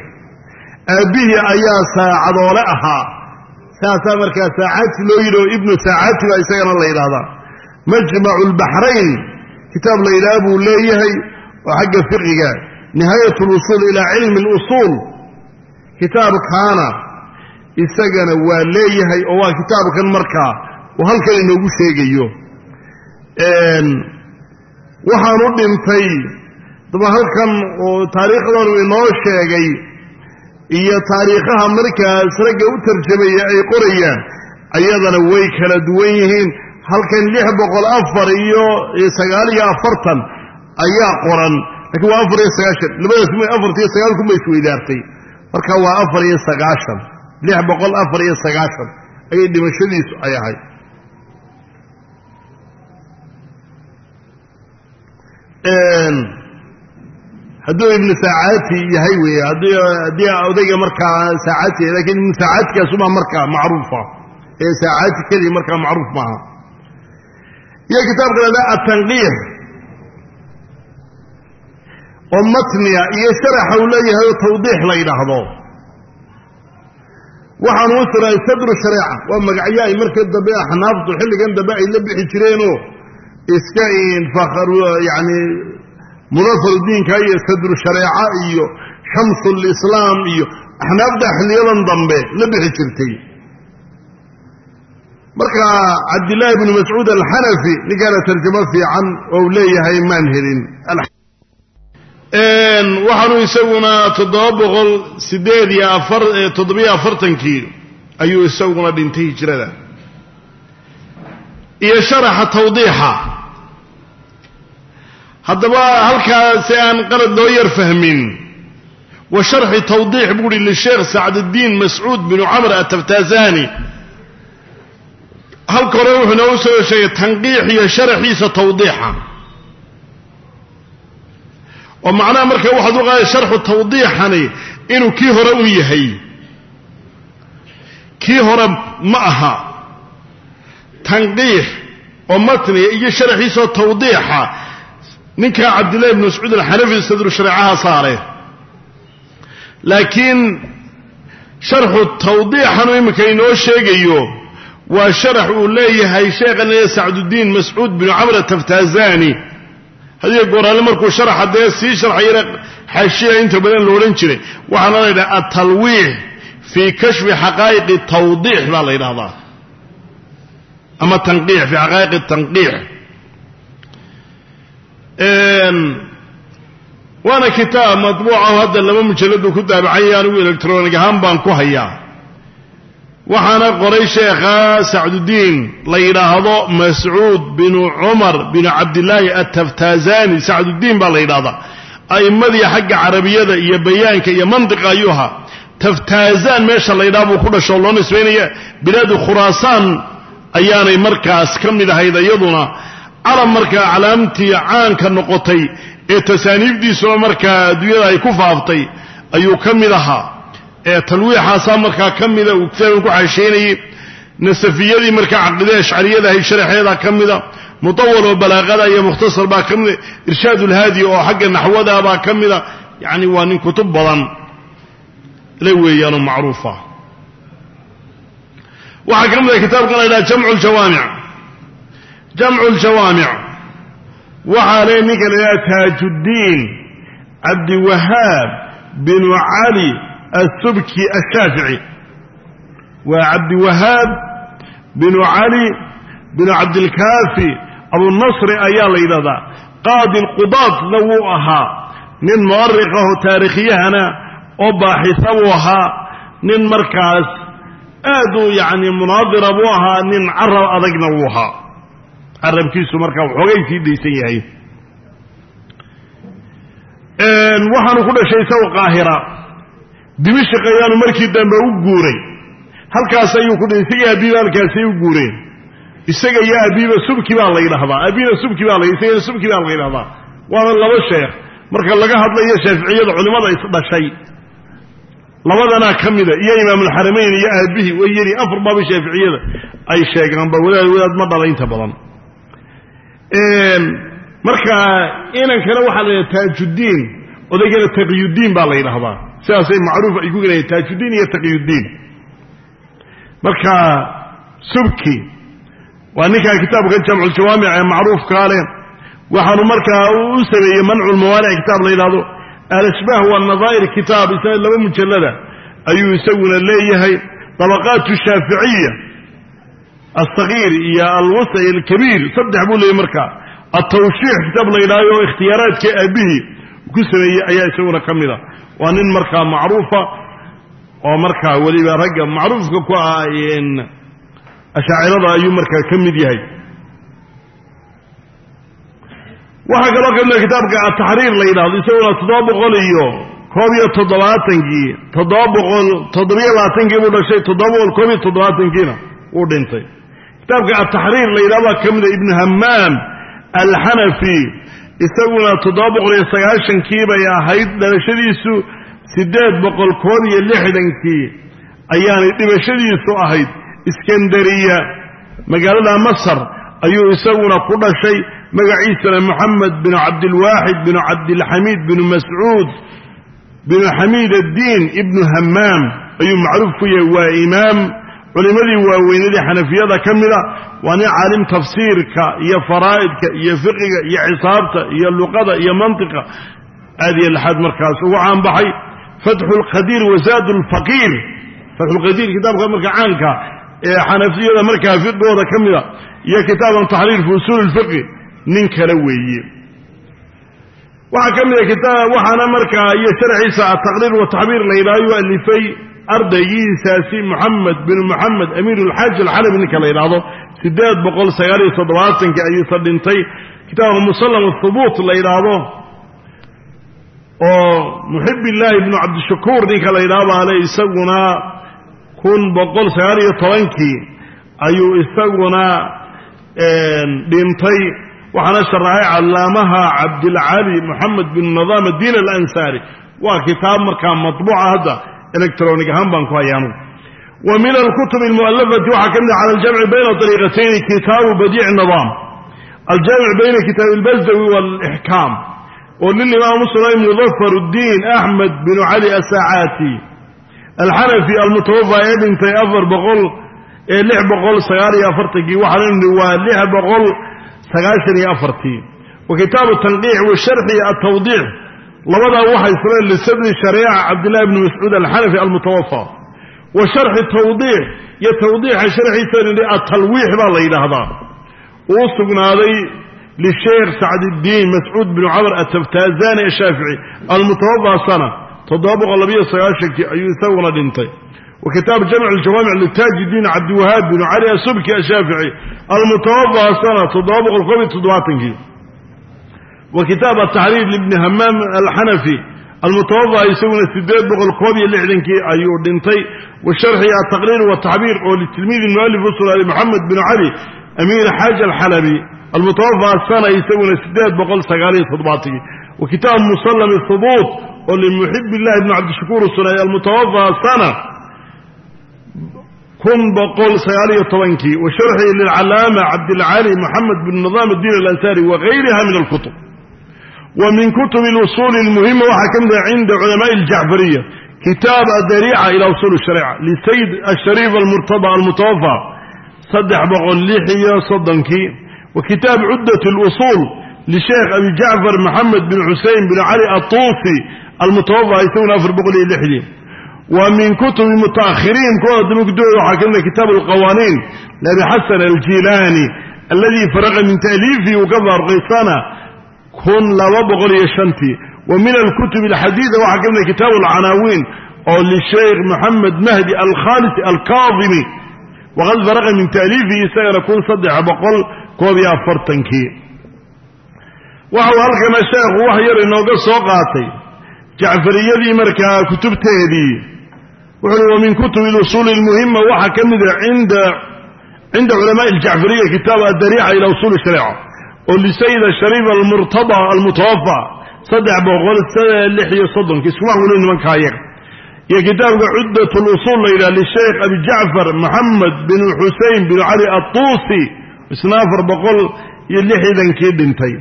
aabbihii ayaa saacadoole ahaa. Saasaa markaa saacaati loo yidhi oo ibnu saacaati baa isagana la yidhahdaa majmacu lbaxrayn kitaab la yidhaha buu leeyahay oo xagga fiqiga nihaayat lusuul ilaa cilmi lusuul kitaabkaana isagana waa leeyahay oo waa kitaabkan markaa uu halkan inoogu sheegayo waxaanu dhintay daba halkan oo taariikhdan inoo sheegay iyo taariikhaha markaas ragga u tarjamaya ay qorayaan ayadana way kala duwan yihiin. Halkan lix boqol afar iyo sagaal iyo afartan ayaa qoran. Lakiin waa afar iyo sagaashan. Labadaas m afarta iyo sagaal kun ba isweydaartay marka waa afar iyo sagaashan. Lix boqol afar iyo sagaashan. Ayay dhimashadiisu ay ahayd hadduu ibnu saacaati yahay weeye haddii odayga markaa saacaati yahay lakiin ibnu saacaadkaasubaa markaa macruufa. Ee saacaati keliya markaa macruuf maaha. Iyo kitaabka lahada atanqiix oo matniga iyo sharaxa uu leeyahay oo tawdiix la yidhaahdo. Waxaanu u tiray sadru shareeca. Waa magacyo markii dambe axnaaftu xilligan dambe ay la bixi jireenoo iska yani mudafarudiinka iyo sadru shareeca iyo shamsulislaam iyo axnaafta xilliyadan dambe la bixi jirtay. Marka cabdillaahi bnu mascuud alxanafi ninkaana tarjamo fiican oo leeyahay maan helin. Waxaanu isaguna toddoba boqol sideed iyo afar toddobiyo afartankii ayuu isaguna dhintay hijrada. Iyo sharaxa tawdiixa haddaba halkaa si aan qalad loo yar fahmin wa sharxi tawdiix buu uhi lisheekh sacduddiin mascuud binu camr ataftazani halka hore wuxuu noogu soo sheegay tanqiix iyo sharaxiisa tawdiixa. Oo macnaha marka waxaad u qaada sharxu tawdiixani inuu kii hore un yahay. Kii hore ma aha. Tanqiix oo matniga iyo sharaxiisao tawdiixa ninkaa cabdillahi bn mascuud alxanafi sadru shareecaha saare. Laakiin sharxu tawdiixanu iminka inoo sheegayo waa sharax uu leeyahay sheekhan sacduddiin mascuud binu camr ataftazani hadiyo gooraale markuu sharaxa dee sii sharxayana xaashiya inta badan lo jiray. Waxaana la yidhaha atalwiix fii kashfi xaqaa'iqi tawdiix baa la yidhahdaa. Ama tanqiix fii xaqaa'iqi tanqiix waana kitaab matbuucaho hadda laba mujalladuu ku daabacanya anigu electronic ahaan baan ku hayaa. Waxaana qoray sheekha sacduddiin la yidhaahdo mascuud binu cumar binu cabdillaahi ataftazani sacduddiin baa la yidhahdaa a'immadii xagga carabiyada iyo bayaanka iyo mandiqa ayuu ahaa. Taftazan meesha la yidhaha buu ku dhasho loo nisbaynaya bilaadu khuraasaan ayaanay markaas ka mid ahayd iyaduna calam markaa calaamtii caanka noqotay ee tasaaniifdiisuna markaa adduunyada ay ku faaftay ayuu ka mid ahaa. Ee talwiixaasaa markaa ka mida uu kitaabkan ku xaasheynayey nasafiyadii markaa caqidada ashcariyadahay sharaxeeda ka mida mutawal oo balaaqada iyo mukhtasar baa ka mida irshaad oo xagga naxwada baa ka mida yacni waa nin kutub badan le weeyaanoo macruufa. Waxaa ka mida kitaabkan la ydhaha jamcu ljawaamic jamcu ljawaamic. Waxaa le ninka la ydhaha taajuddiin cabdiwahaab binu cali asubki ashaafici waa cabdiwahaab binu cali binu cabdilkaafi abunasri ayaa la yidhahdaa qaadi lqudaadna wuu ahaa. Nin mu'ariqaho taarikhiyahana oo baaxisa buu ahaa. Nin markaas aad u yacni munaadira buu ahaa. Nin carab adagna wuu ahaa carabkiisu markaa waxoogay sii daysan yahay. Waxaanu ku dhashay isagu qaahira. Dimashq ayaanu markii dambe u guuray. Halkaas ayuu ku isaga abiiba halkaasay u guureen. Isaga iyo abiiba subki baa la yidhahdaa abiina subki baa la isagana subki baa la yidhahdaa waana laba sheekh. Marka laga hadlayo shaaficiyada culimmada isdhashay labadanaa ka mida iyo imaamulxaramayn iyo aabihii way yari afar baaba shaaficiyada ay sheegaanba wadaad wadaad ma dhala inta badan marka inankana waxaa la yidhaha taajuddiin odaygana taqiyuddiin baa la yidhahdaa sidaasay macruuf ay ku gelayan taajuddiin iyo taqiyuddiin marka subki waa ninkaa kitaabkan jamculjawaamic ee macruufkaa waxaanu markaa u sameeyey mancu lmawaanic kitaab la yidhahdo alashbaah walnadaa'ir kitaab isna laba mujallada ayuu isaguna leeyahay. Dabaqaat shaaficiya alsagiir iyo alwasa alkabiir saddex buu leeyahy markaa altawshiix kitaab la yidhahdo oo ikhtiyaaraadka aabihii ku sameeyey ayaa isaguna ka mid a. Waa nin markaa macruufa oo markaa weliba ragga macruufka ku ah ashaacirada ayuu markaa ka mid yahay. Waxaa kaloo ka mida kitaabka ataxriir la yidhahdo isaguna toddoba boqol iyo koob iyo toddobaatankii toddoba boqol toddobiyo labaatankii buu dhashay toddoba boqol koob iyo toddobaatankiina wuu dhintay kitaabka ataxriir la yidhahdo baa ka mida ibnu hamaam alxanafi isaguna toddoba boqol iyo sagaashankii bay ahayd dhalashadiisu siddeed boqol koob iyo lixdankii ayaanay dhibashadiisu ahayd. Iskandariya magaalada masar ayuu isaguna ku dhashay magaciisana moxamed binu cabdilwaaxid binu cabdilxamiid binu mascuud binu xamiid addiin ibnu hammaam ayuu macruuf ku yahay waa imaam culimmadii waaweynadii xanafiyada ka mida waa nin caalim tafsiirka iyo faraa'idka iyo fiqiga iyo xisaabta iyo luqada iyo mantiqa aad iyo laxaad markaas ugu caanbaxay. Fatxu lqadiir wasaad lfaqiir fatxulqadiir kitaabka marka caanka ee xanafiyada markaa fiqigooda ka mida iyo kitaaban taxriir fi usuuli lfiqi nin kale weeye. Waxaa ka mida waxaana markaa iyo sharxiisa ataqriir wataxbiir la yidhahdo yu alifay ardaygiisaasi moxamed binu moxamed amiir ulxaaji alxalabi ninka la yidhaahdo siddeed boqol sagaal iyo toddobaatankii ayuusa dhintay. Kitaabka musallam athubuut la yidhaahdo oo muxib illaahi ibnu cabdishakuur ninka la yidhahdo baale isaguna kun boqol sagaal iyo tobankii ayuu isaguna dhintay. Waxaana sharaxay callaamaha cabdilcali moxamed bin nidaam addiin alansaari. Waa kitaab markaa matbuuca hadda electronic ahaan baan ku hayaanu. Wa min alkutub almu'alafati waxaa ka mid a cala aljamci bayna ariiqatayni kitaabu badiic nidaam. Aljamc bayna kitaab albasdawi waalixkaam oo lilimaam muslim mudafar uddiin axmed binu cali asaacaati alxanafi almutawafa ee afar boqol ee lix boqol sagaal iyo afartankii waxaana nihi waa lix boqol sagaashan iyo afartii. Wa kitaabu tanqiix washarxi atawdiix labadaa waxay fureen lisadri shareeca cabdillahi bni mascuud alxanafi almutawafa wa sharxi tawdiix iyo tawdiixa sharxiisa nidhi atalwiix baa la yidhaahdaa. Uu sugnaaday lisheekh sacdiddiin mascuud binu camr ataftazani ashaafici almutawafa sana toddoba boqol labiyo sagaashankii ayuu isaguna dhintay. Wa kitaab jamc aljawaamic litaaji diin cabdiwahaab binu cali asubki ashaafici almutawafa sana toddoba boqol koob iyo toddobaatankii wa kitaab ataxriir libni hamaam alxanafi almutawafa isaguna siddeed boqol koob iyo lixdankii ayuu dhintay. Wa sharxi ataqriir wataxbiir oo litilmiidi mualif usugaali moxamed binu cali amiir xaaji alxalabi almutawafa sana isaguna siddeed boqol sagaal iyo toddobaatankii wa kitaab musallam hubuut oo limuxib illahi bni cabdishakuur usunaay almutawafa sana kun boqol sagaal iyo tobankii. Wa sharxi lilcalaama cabdilcali moxamed bin nidaam addiin alansaari wagayriha min alkutub wa min kutubi اlusuuli اlmuhima waxaa ka mid ah cinda culamaai اljacfariya kitaab adariica ila usuul shariica lisayid ashariif almurtada almutawafa saddex boqol lix iyo soddonkii wa kitaab cuddat اlusuul lisheekh abi jacfar moxamed bin xusein bin cali atuusi almutawafa isaguna afar boqol iyo lixdii wa min kutubi mutaakhiriin kuwada damugdooda waxaa ka mid a kitaab alqawaaniin labi xasan aljilaani alladii faraqa min ta'liifihi uu ka faaruqay sana kun laba boqol iyo shantii. Wa min alkutub alxadiida waxaa ka mida ah kitaabu alcanaawiin oo lishaykh moxamed mahdi alkhalisi alkaadimi. Waqad faraqa min taaliifihi isagana kun saddex boqol koob iyo afartankii. Waxau halkana sheekhu wax yar inooga soo qaatay. Jacfariyadii markaa kutubteedii wuxuui wa min kutubi lusuuli lmuhima waxaa ka mida ah cinda cinda culamaai aljacfariya kitaab addariica ila usuuli shareeca oo lisayid ashariif almurtada almutawafa saddex boqol lix iyo soddonki iskuma weli nimankaa yaga iyo kitaabka cuddat اlusuul la yidhaha lisheykh abi jacfar moxamed bin xusein bin cali atuusi isna afar boqol iyo lixdankii dhintay.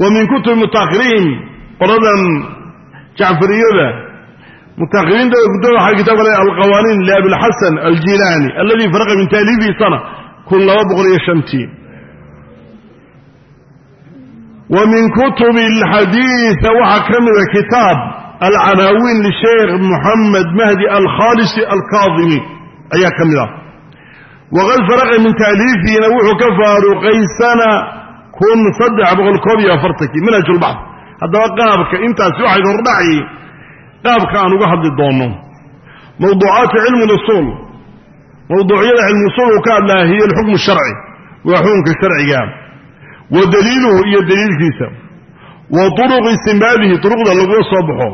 Wa min kutubi mutaakhiriin qoladan jacfariyada. Mutaahiriinta kutub waxaa kitaabka le alqawaaniin liabilxasan aljilaani alladii faraqa min taaliifihi sana kun laba boqol iyo shantii wa min kutubi alxadiida waxaa ka mida kitaab alcanaawiin lisheekh moxamed mahdi alkhaalisi alkaadimi ayaa ka mid ah waqad faraqa min taaliifihina wuxuu ka faaruqay sana kun saddex boqol koob iyo afartankii manhaj lbaxd haddaba qaabka intaasi waxay hordhacyi qaabka aan uga hadli doonno mawduucaatu cilmi usuul mawduucyada cilmi usuul uu ka hadlaa hiya alxukmu sharci waa xukunka sharciga wa daliiluhu iyo daliilkiisa. Wa turuqu istinbaadihi turuqda lagula soo baxo.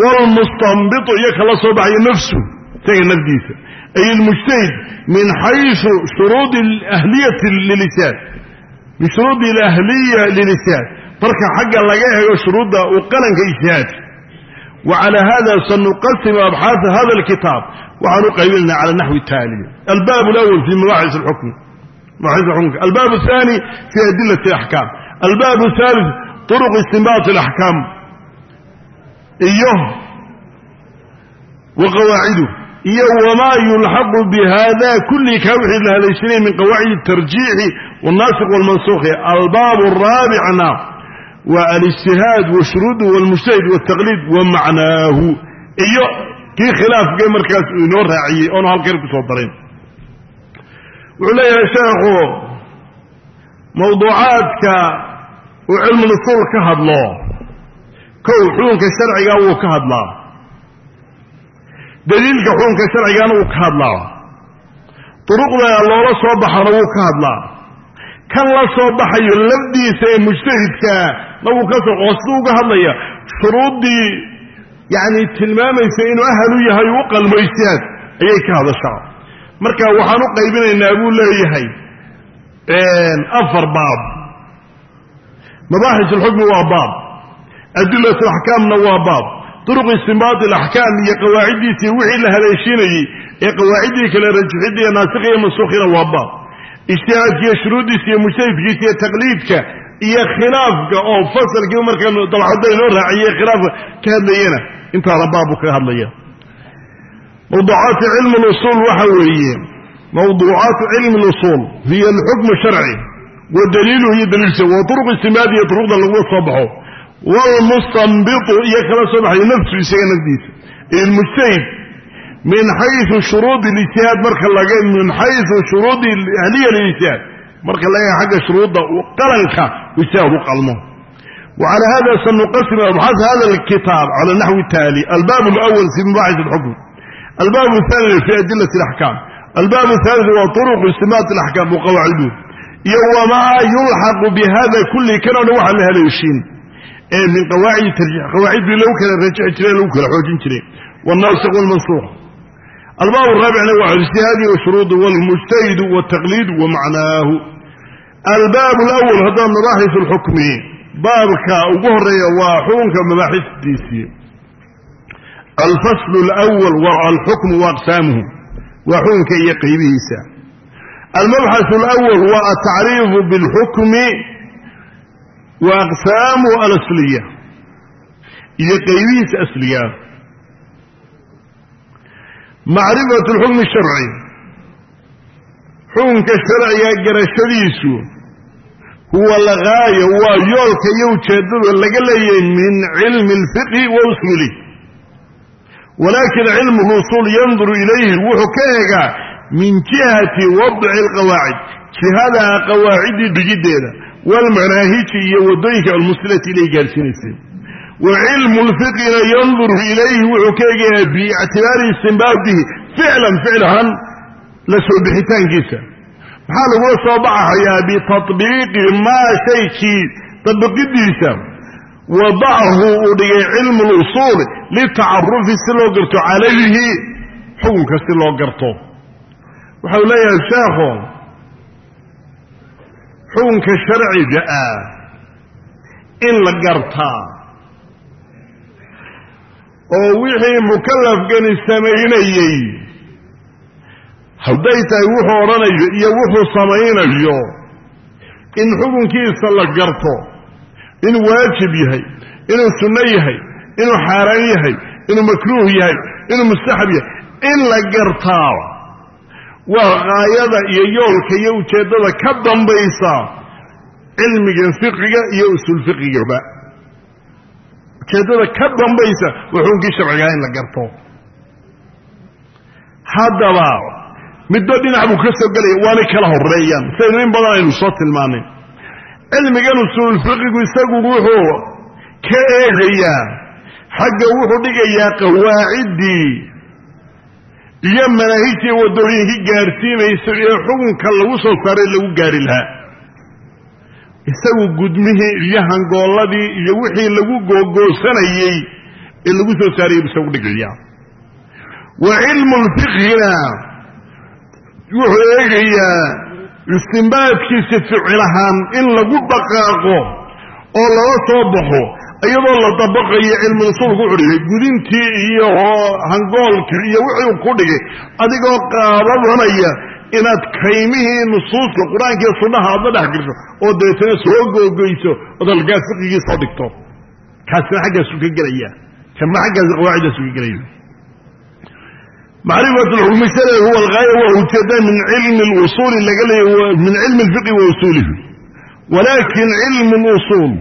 Waalmustanbitu iyo kala soo baxayo nafsu isaga nafdiisa ay almujtahid min xaysu shuruudi ahliyati lilisaan min shuruudi alahliya lilisaan marka xagga laga eego shuruudda uu qalanka ijtihaadka wa calaa hada sanuqasimu abxaasa hada alkitaab. Waxaan u qaybinaynaa cala naxwi taali albaab alawal fi mabaxis alxukm albaab athani fi adilati alaxkaam albaab athalith turuq istinbaat alaxkaam iyo wa qawaacidu iyo wamaa yulxaqu bihada kulli kaa wixii la haleyshanaya min qawaacid اtarjiixi wاnnasikh wاlmansukhi albaab raabicna wa alijtihaad wshuruudu wاlmujtahid wاtaqliid wa macnaahu iyo kii khilaafka markaas uu inoo raaciyey oonu halkan ku soo darin wuxuu leeyahay sheekhu mawduucaadka uu cilmuusuul ka hadlo kow xukunka sharciga wuu ka hadlaa. Daliilka xukunka sharcigana wuu ka hadlaa. Duruqda loola soo baxana wuu ka hadlaa. Kan la soo baxayo lafdiisa ee mujtahidkaa na wuu ka soo oo siduu uga hadlaya shuruuddii yacni tilmaamaysa inuu ahal u yahay u qalmo ijtihaad ayay ka hadashaa marka waxaan u qaybinaynaa buu leeyahay afar baab. Mabaaxis alxukmi waa baab. Adilat alaxkaamna waa baab. Duruq istinbaat alaxkaam iyo qawaaciddiisa iyo wixii la haleeshiinayey ee qawaaciddii kale rajixidda iyo iyo mansuukhina waa baab. Ijtihaadka iyo shuruuddiisa iyo mujtahidkiisa iyo taqliidka iyo khilaafka oo fasalkii markaan dalxadda inoo raaciyey khilaafka ka hadlayana intaana baabu kaga hadlaya mawduucaati cilmi lusuul waxa weeye mawduucaatu cilmi lusuul hiya alxukmu sharci wa daliiluhu iyo daliilsa wa turuq istinbaad iyo turuqda lagula soo baxo. Wlmustanbitu iyo kala soo baxayo nafsu isaga nafdiisa ilmujtahid min xayu shuruudi lijtihaad marka laga min xayu shuruudi ahliya lilijtihaad marka laga xagga shuruudda qalanka ijtihaad u qalmo albaab aani fi adilati axkaam albaab ahaaliu waa uruqu istimaat alaxkaam waqawaacid iyo wamaa yulxaqu bi hada kulli kanoo dhan waxaa la haleeshiin ee min qawaacid tarjiix qawaacidii lagu kala rajixi jiray lagu kala xoojin jiray wanaasiq walmansuuq albaab raabicna waa ijtihaadi washuruudi walmujtahidu wtaqliid wa macnaahu albaab alawal haddaan mabaaxis alxukmi baabka ugu horreeya waa xukunka mabaaxisdiisii الرابع نوع الاجتهاد والشروط والمجتهد والتقليد ومعناه الباب الأول هذا مباحث الحكم بابك وظهر وحونك مباحث ديسي الفصل الأول والحكم وأقسامه وحونك يقيبه سا المبحث الأول هو التعريف بالحكم وأقسامه الأصلية يقيبه أصلية معرفة الحكم الشرعي حكم الشرعي walaakin cilmu lusuul yanduru ilayhi wuxuu ka eegaa min jihati wadci alqawaacid jihada qawaaciddii dhigiddeeda waalmanaahici iyo waddooyinka almusilati ilay gaarsiinayseen wa cilmu lfiqina yanduru ilayhi wuxuu ka eegayaa biictibaari istinbaadihi ficlan ficil ahaan la soo bixitaankiisa. Maxaa lagula soo baxayaa bitatbiiqi maa shaykii tabiqidiisa wadacahu uu dhigay cilmu lusuuli litacarufi si loo garto calayhi xukunka si loo garto. Waxa uu leeyahay sheekho xukunka sharciga ah in la gartaa oo wixii mukalafkani samaynayay hadday tahay wuxuu odhanayo iyo wuxuu samaynayo in xukunkiisa la garto inuu waajib yahay inuu sunno yahay inuu xaaraan yahay inuu makruuh yahay inuu mustaxab yahay in la gartaa waa qaayada iyo yoolka iyo ujeeddada ka dambaysa cilmiga fiqiga iyo usul fiqigaba ujeeddada ka dambaysa waa xukunkii sharcigaa in la garto. Haddaba midba dhinac buu ka soo gelaya waanay kala horeeyaan saynu in badan aynu soo tilmaanay cilmigan usuulfiqigu isagu wuxuu ka eegayaa xagga wuxuu dhigayaa qawaaciddii iyo manaahijtii waddooyinkii gaadhsiinaysa ee xukunka lagu soo saaray lagu gaari lahaa. Isagu gudmihii iyo hangoolladii iyo wixii lagu googoosanayey ee lagu soo saarayay buu isagu dhigayaa. Wa cilmu lfiqhina wuxuu eegayaa istimbaadkiisa ficil ahaan in lagu dhaqaaqo oo lala soo baxo iyadoo la dabaqayo cilmu usuulku wuxuu dhigay gudintii iyo hangoolka iyo wixii ku dhigay adigoo qaadadanaya inaad kaymihii nusuuska qur'aanka iyo sunnaha aadla dhex gasho oo dabeetana soo googoyso ood halkaa fiqigii soo dhigto. Kaasina xaggaasu ka gelaya kana xaggaasi qawaacidaasu ka gelaya macrifat lxukmi sharci huwa algaaya waa ujeeda min cilmi اlusuuli laga leeya min cilmi اlfiqi wa usuulihi walakin cilmu اlusuul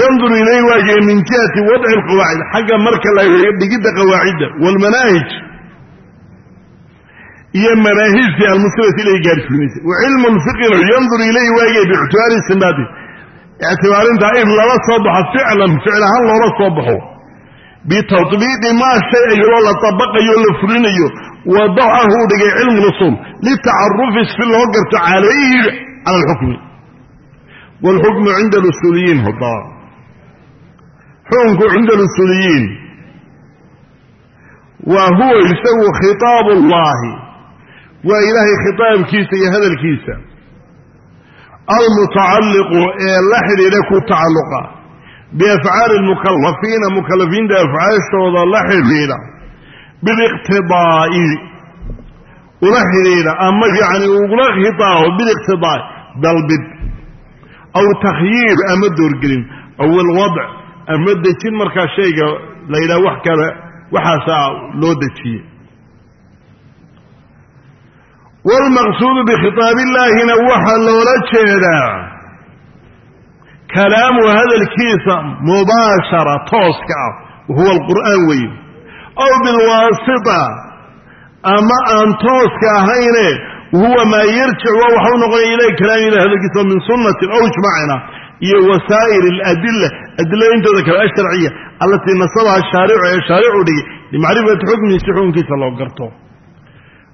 yandur ilayh waajiga min jihati wadci اlqawaacid xagga marka la dhigidda qawaacidda wاlmanaahij iyo manaahijtii almusilati ilay gaarsiinaysa wa cilmu lfiqina yandur ilayhi waagay biictibaari istinbaadi ictibaarintaa in lala soo baxo ficlan ficil ahaan loola soo baxo bitadbiiqi maa shay iyadoo la dabaqayo o la fulinayo wadacahu u dhigay cilmu usuul litacarufi si loo garto calayhi cala alxukmi waalxukmu cinda alusuuliyiin hoda xukunku cinda alusuuliyiin waa huwa isagu khitaab ullahi waa ilaahay khitaabkiisa iyo hadalkiisa almutacalliqu ee la xidhiidha ku tacalluqa biafcaali lmukalafiina mukalafiinta afcaashooda la xidhiidha biliqtidaa'i ula xidhiidha ama yacni ugula khitaabo biliqtidaa'i dalbid aw takhyiir ama doorgelin aw alwadc ama dejin markaa shayga la yidhaha wax kale waxaasaa loo dejiyey waalmaqsuudu bikhitaabillaahina waxaa loola jeedaa kalaamu hadalkiisa mubaashara tooska ah wahuwa alqur'aan weeye. Aw bilwaasita ama aan tooska ahayne wahuwa maa yarjic waa waxau noqonaya ilay kalaami ilah hadalkiisa min sunnatin aw ijmaacina iyo wasaa'ir aladila adilada intooda kale asharciya allatii nasabaha shaaricu ee shaaricu dhigay limacrifati xukmihi si xukunkiisa loo garto.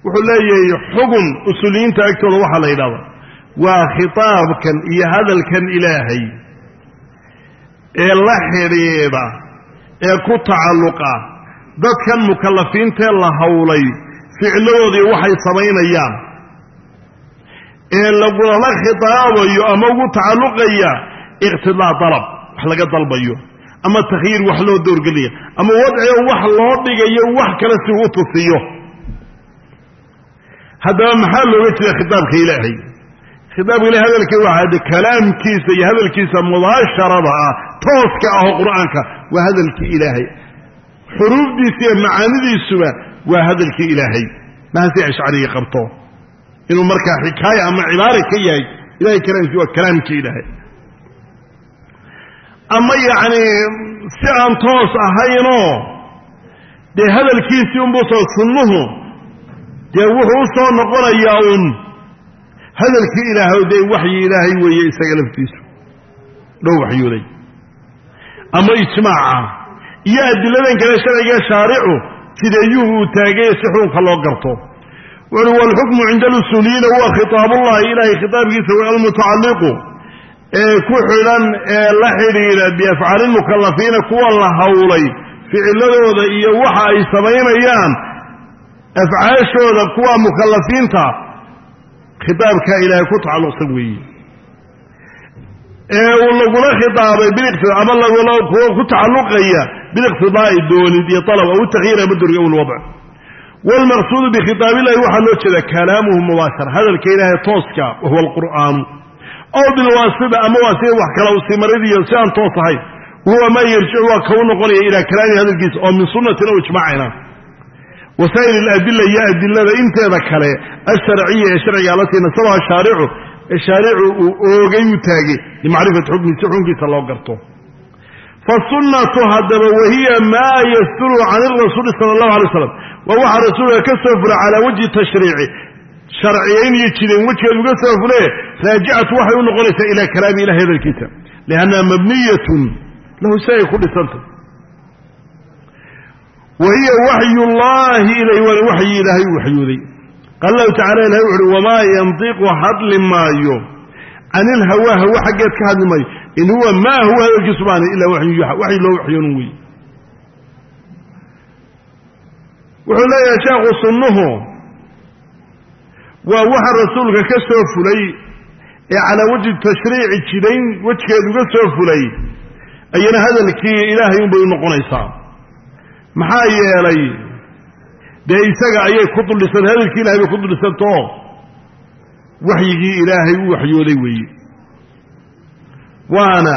Wuxuu leeyahay xugun usuuliyiinta agtooda waxaa la yidhahda waa khitaabkan iyo hadalkan ilaahay ee la xidhiidha ee ku tacalluqa. Dadkan mukalafiintee la howlay ficladoodii waxay samaynayaan. Ee lagulala khitaabayo ama ugu tacalluqaya iqtidaa dalab wax laga dalbayo ama takhyiir wax loo doorgelaya ama wadciga wax loo dhigayo wax kale si u tusiyo. Haddaba maxaa looga jeeda khitaabka ilaahay? Khitaabka ilahay hadalka waxaa kalaamkiisa iyo hadalkiisa mubaasharada ah tooska ahoo qur'aanka waa hadalkii ilaahay. Xuruufdiisa iyo macaanidiisuba waa hadalkii ilaahay. Mahasi ashcariga qabto. Inuu markaa xikaaya ama cibaara ka yahay ilahay kalaamkii waa kalaamkii ilaahay. Ama yacni si aan toos ahaynoo dee hadalkiisii unbusoo sunnuhu dee wuxuu u soo noqonayaa uun. Hadalkii ilaahay dee waxyi ilaahay weeye isaga laftiisu. Loo waxyooday ama ijmaaca iyo adiladan kale sharciga shaaricu sideeyuhu uu taagay si xukunka loo garto. Wuxuui waalxukmu cinda alusuuliyiina huwa khitaabullahi ilaahay khitaabkiisa way almutacalliqu. Ee ku xidhan ee la xidhiidha biafcaali lmukalafiina kuwa la howlay ficiladooda iyo waxa ay samaynayaan afcaashooda kuwa mukalafiinta khitaabkaa ilaahay ku tacalluqsan weeye ee uu lagula khitaabay biliqtida ama lagula kuwa ku tacalluqaya biliqtidaa'i doonid iyo alab aw takyiir ama dorga aw lwadc waalmaqsuudu bikhitaabillahi waxaa loo jeeda kalaamuhu mubaashara hadalka ilaahay tooska wahuwa alqur'aanu aw bilwaasida ama waasida wax kala usimaradiiyo si aan toos ahayn wahuwa maa yarjicu waa kau noqonaya ilaa kalaami hadalkiisa oo min sunnatin aw ijmaacina wasaa'ir aladila iyo adilada inteeda kale alsharciya ee sharciga alatii nasabaha shaaricu shaaricu uu oogay u taagay limacrifati xukmi si xukunkiisa loo garto. Fasunnatu haddaba wahiya maa yasturu can irasuuli sala allahu alay slam waa waxaa rasuulka ka soo fura calaa wajhi tashriici. Sharciyayn iyo jideen wejgeed uga soo fule raajicatu waxay u noqonaysaa ilaa kalaami ilahi hadalkiisa. Liannaha mabniyatun lahu si ay ku dhisantay wa hiya waxyullaahi ilay waana waxyi ilaahay u waxyooday qaala lahu tacala ilahay wuxu uhi wamaa yantiqu hadli maayo. Can ilhawaa hawa xaggeed ka hadli maayo. In huwa maa huwa hadalkiisu baana ilaa waxyi loo waxyoonun wey wuxuu leeyahay sheekhu sunnuhu waa waxa rasuulka ka soo fulay ee calaa wajhi tashriici jidayn wejgeed uga soo fulay ayana hadalkii ilaahay unbay u noqonaysaa. Maxaa yeelay dee isaga ayay ku duldhisantay hadalkii ilahay bay ku duldhisantao waxyigii ilaahay u waxyooday weeye. Waana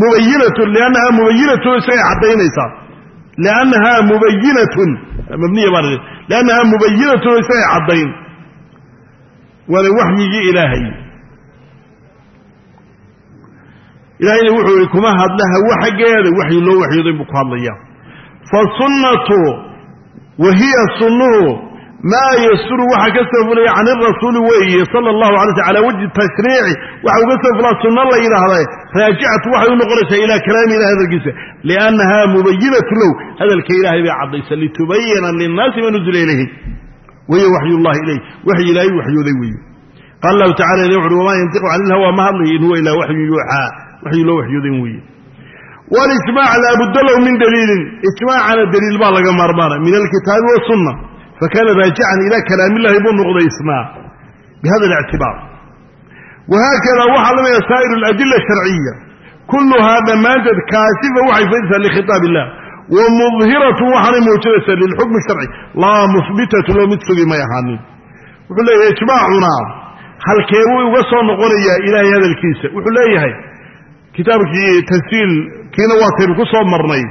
mubayinatun liannahaa mubayinatun isagay caddaynaysaa liannahaa mubayinatun mabniya baan liannahaa mubayinatun isagay caddayn. Waana waxyigii ilaahay. Ilaahayna wuxuu yihi kuma hadla hawo xaggeeda waxyi loo waxyooday buu ku hadlaya fasunnatu wa hiya sunnuhu maa yasuru waxa ka soo fulaya can irasuuli weeye sala allahu alay sl cala wajhi tashriici waxa uga soo fulaa sunno la yidhaahda raajicatu waxay u noqonaysaa ilaa kalaami ilahi hadalkiisa liannaha mubayinatu low hadalka ilaahay bay caddaysa litubayina linnaasi ma nuzila ilayhi wahiya waxy llahi ilayh waxyi ilaahay waxyooday weeye qaala allahu tacala ila wuxuhi wamaa yantiqu cani ilhawa ma hadlayo in huwa ilaa waxyu yuuxaa waxyi loo waxyoodan weeye laabudda lahu min daliilin ijmaacana daliil baa laga maarmaana min alkitaabi wasunna fakana raajican ila kalaamillahi buu noqday ismaa bihada alictibaar wahaakada waxaa lamida saa'ir aladila asharciya kulluhaa dhammaanteed kaasifa waxay faydaysaa likhitaab illah wa mudhiratu waxaanay muujinaysaa lilxukmi sharci laa musbitatu loo mid sugi may ahaanin wuxuu leeyahay ijmaacuna halkeebuu uga soo noqonayaa ilaahay hadalkiisa wuxuu leeyahay kitaabkii tansiil kiina waataynu ku soo marnay.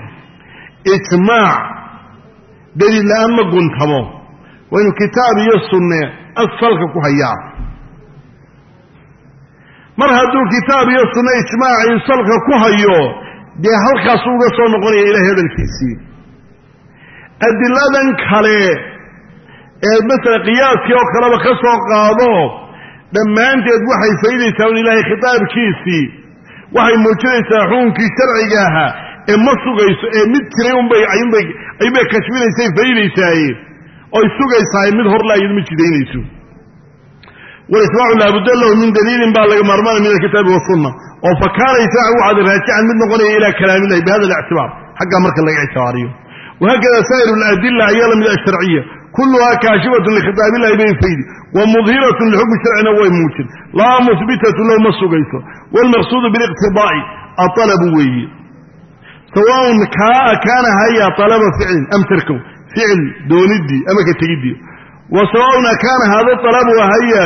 Ijmaac daliil la'aan ma guntamo. Waa inu kitaab iyo sunne asalka ku hayaa. Mar hadduu kitaab iyo sunne ijmaacii salka ku hayo dee halkaasuu uga soo noqonaya ilahay hadalkiisii. Adiladan kale ee masala qiyaaskii oo kaleba ka soo qaado dhammaanteed waxay faydaysaa un ilaahay khitaabkiisii waxay muujinaysaa xukunkii sharciga ahaa ee ma sugayso ee mid jiray unbay ayunbay ayunbay kashfinaysay faydaysaaye oy sugaysaay mid horla iyadu ma jidaynayso. Walismaacu laabudda lahu min daliilin baa laga maarmaanaya min alkitaabi wasunna oo fa waxaad raajican mid noqonaya ilaa kalaamillahi bihada alictibaar xaggaa marka laga ictibaariyo. Wahaakada saa'iru aladila ayaa la mid asharciya kulluhaa kaashifatun likhitaabillahi bay faydi wa mudhiratun lixukmi sharcina way muujin laa muhbitatu low ma sugayso waalmaqsuudu biliqtidaa'i aalabu weeye sawaaun kaa kaana haya alaba ficlin am tarkow ficil dooniddii ama ka tegiddii wa sawaaun akaana hada alabu haya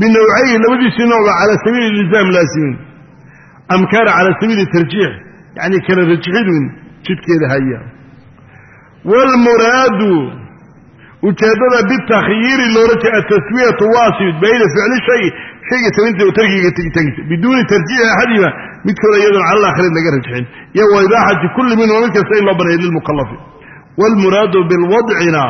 binawcayhi labadiisii noocba cala sabiili ilzaam laasimin am kaana cala sabiili tarjiix yacni kala rajxidun jidkeeda haya waalmuraadu ujeeddada bitakhyiiri loola jeeda ataswiyatu waasid bayna ficli shay shayga o tarkiga tegitaankiisa biduuni tarjiixi axadima midkooda iyadoon cala alaakhariin laga rajxin iyo wa ibaaxati minhuma mid kasta in loo baneeyo lilmukalafi waalmuraadu bilwadcina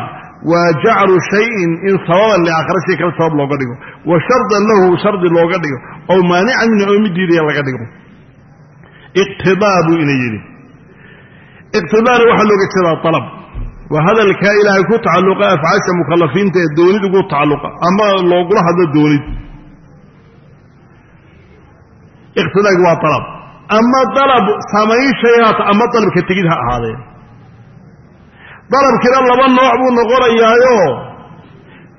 waa jaclu shayin in sababan liaakhara shay kale sabab looga dhigo. Wa shardan lahu shardi looga dhigo. Ow maanican minhu oo mid diidaya laga dhigo. Iqtidaa buu yidhi. Iqtidaana waxaa looga jeedaa alab waa hadalkaa ilaahay ku tacalluqa afcaasha mukalafiinta ee doonid ugu tacalluqa ama loogula hadlo doonid. Iqtidaagi waa alab ama dalab samayn shayaata ama dalabka tegid ha ahaadeen dalabkina laba nooc buu noqonayaayo.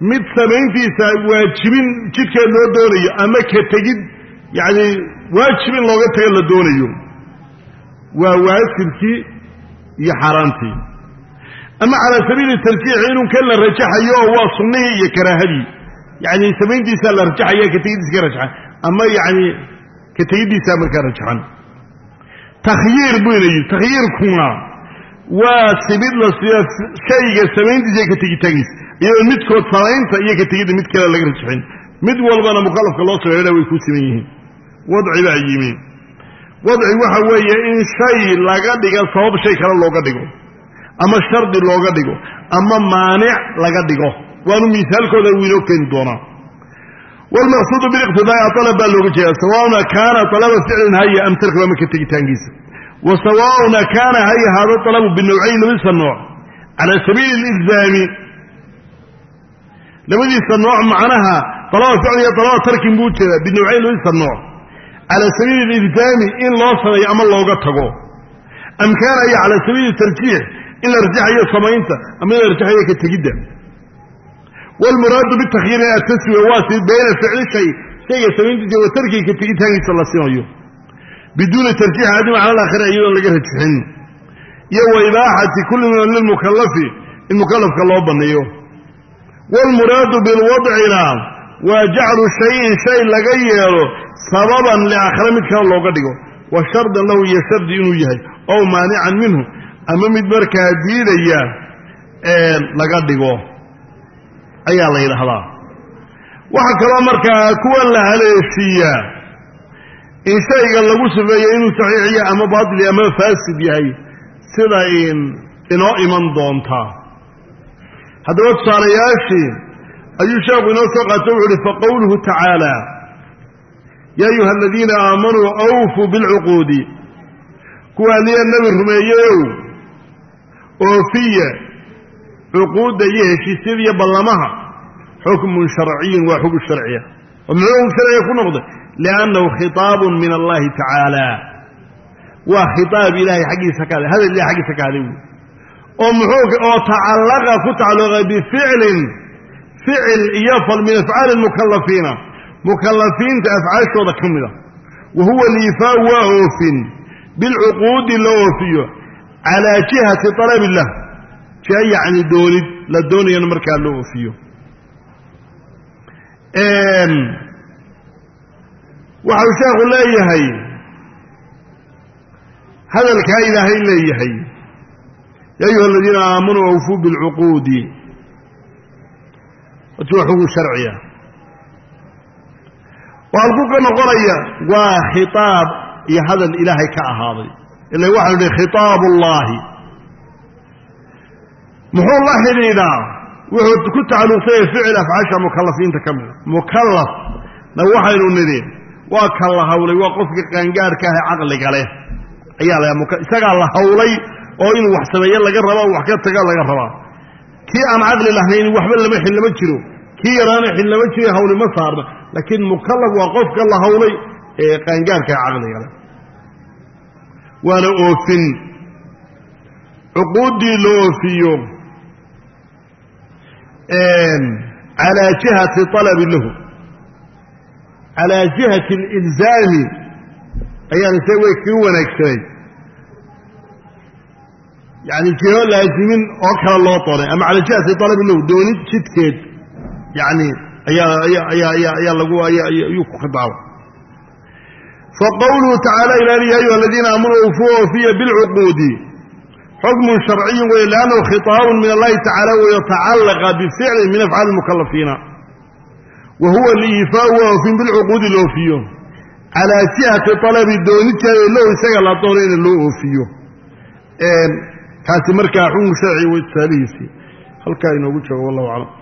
Mid samayntiisa waajibin jidkeed loo doonayo ama ka tegid yacni waajibin looga taga la doonayo. Waa waajibkii iyo xaaraantii ama calaa sabiili tarjiixi inuu kan la rajaxayo oo waa sunnihii iyo karaahadii. Yacni samayntiisaa la rajaxaya ka tegiddiisa ka rajaxan. Ama yacni ka tegiddiisaa markaa rajaxan. Takhyiir buu ina yidhi takhyiirkuna waa sibid la siiyo shayga samayntiisa ka tegitaankiisa iyadoo midkood samaynta iyo ka tegidda mid kale laga rajaxin. Mid walbana mukallafka loo sameeyana way ku siman yihiin. Wadci baa yimi wadci waxa weeye in shay laga dhiga sabab shay kale looga dhigo ama shardi looga dhigo. Ama maanic laga dhigo. Waanu misaalkooda wiinoo keeni doonaa. Waalmaqsuudu biliqtidaa'i alab baa looga jeeda sawauna kaana alaba ficlin haya am tarkaba marka tegitaankiisa. Wa sawaauna kaana haya hada alabu binawcayn labadiisa nooc. Cala sabiili ilzaami labadiisa nooc macnaha alaba ficlin iyo alaba tarkin buu jeedaa. Binawcayn labadiisa nooc. Cala sabiili ilzaami in loo sameeyo ama looga tago. Am kaana haya cala sabiili tarjiix in la rajaxayo samaynta ama in la rajaxayo ka tegidda. Waalmuraadu bitakyiiri ataswiya waa si bayna ficli shay shayga samayntiisa wa tarkiga tegitaankiisa la simayo biduuni tarjiixi adim cala alaakhira iyadoon laga rajixin iyo wa ibaaxati kulli min lilmukallafi in mukallafka loo banneeyo waalmuraadu bilwadcina waa jaclu shayin shay laga yeelo sababan liaakhira mid kale looga dhigo. Wa shardan lahu iyo shardi inuu yahay ow maanican minhu ama mid markaa diidaya laga dhigo ayaa la yidhaahdaa. Waxaa kaloo markaa kuwan la haleeshiiyaa in shayga lagu sifeeyo inuu saxiixiya ama baatil ama faasid yahay sida inoo iman doontaa. Haddaba tusaalayaashii ayuu sheekhu inoo soo qaato wuxu uhi faqowluhu tacaala ya ayuha aladiina aamanuu awfuu bilcuquudi. Kuwa aliya nebi rumeeyeyow oofiya cuquudda iyo heshiisyada iyo ballamaha xukmun sharciyun waa xukun sharciya. Oo muxuu xukun sharciya ku noqday? Liannahu khitaabun min allahi tacaala waa khitaab ilaahay xaggiisa ka hadal ilahay xaggiisa ka hadlay wy oo muxuu oo tacallaqa ku tacalluqa bificlin ficil iyo fal min afcaali lmukallafiina mukallafiinta afcaashooda ka mida wa huwa liifaau waa oofin bilcuquudi la oofiyo calaa jihati talabi illah jiha yacni doonid la doonayana markaa loo oofiyo. Waxau sheekhu leeyahay hadalkaa ilaahay leeyahay ya ayuha aladiina aamanuu awfuu bilcuquudi. Ati waa sharciya. Oo halkuu ka noqonaya waa khitaab iyo hadal ilaahay ka ahaaday ila waxanu idhi khitaab ullaahi muxuu la xidhiidhaa wuxuu ku tacalluqsanya ficil afcaasha mukallafiinta ka mida mukallaf na waxaynu nidhi waa ka la hawlay waa qofka qaangaarka ah ee caqliga leh ayaa la isagaa la hawlay oo inuu wax sameeye laga rabaa wax ka taga laga rabaa kii aan caqli lahayn waxba lama xil lama jiro kii yaraana xil lama jiro hawli ma saarna laakiin mukallaf waa qofka la hawlay ee qaangaarka ee caqliga leh waana oofin. Cuquuddii la oofiyo calaa jihati talabi lahu. Calaa jihati alilzaami ayaan ise way kaga wanaagsanay. Yani jiho laazimin oo kale loo doonay ama calaa jihati talabi lahu doonid jidkeed yani ayaa ayaa ayaa ayaa lagu ayuu ku khitaaba faqowluhu tacala ilaali ya ayuha aladiina aamanuu awfuu oofiya bilcuquudi xukmun sharciyu wey liannahu khitaabun min allahi tacala wayatacallaqa bificlin min afcaali lmukallafiina wa huwa liifaau oofin bilcuquudi la calaa jihati talabi doonidteeda low isaga la doono in loo oofiyo kaasi markaa xukmu sharci wa tusaalihiisii halkaa inoogu joogo wallahu aclam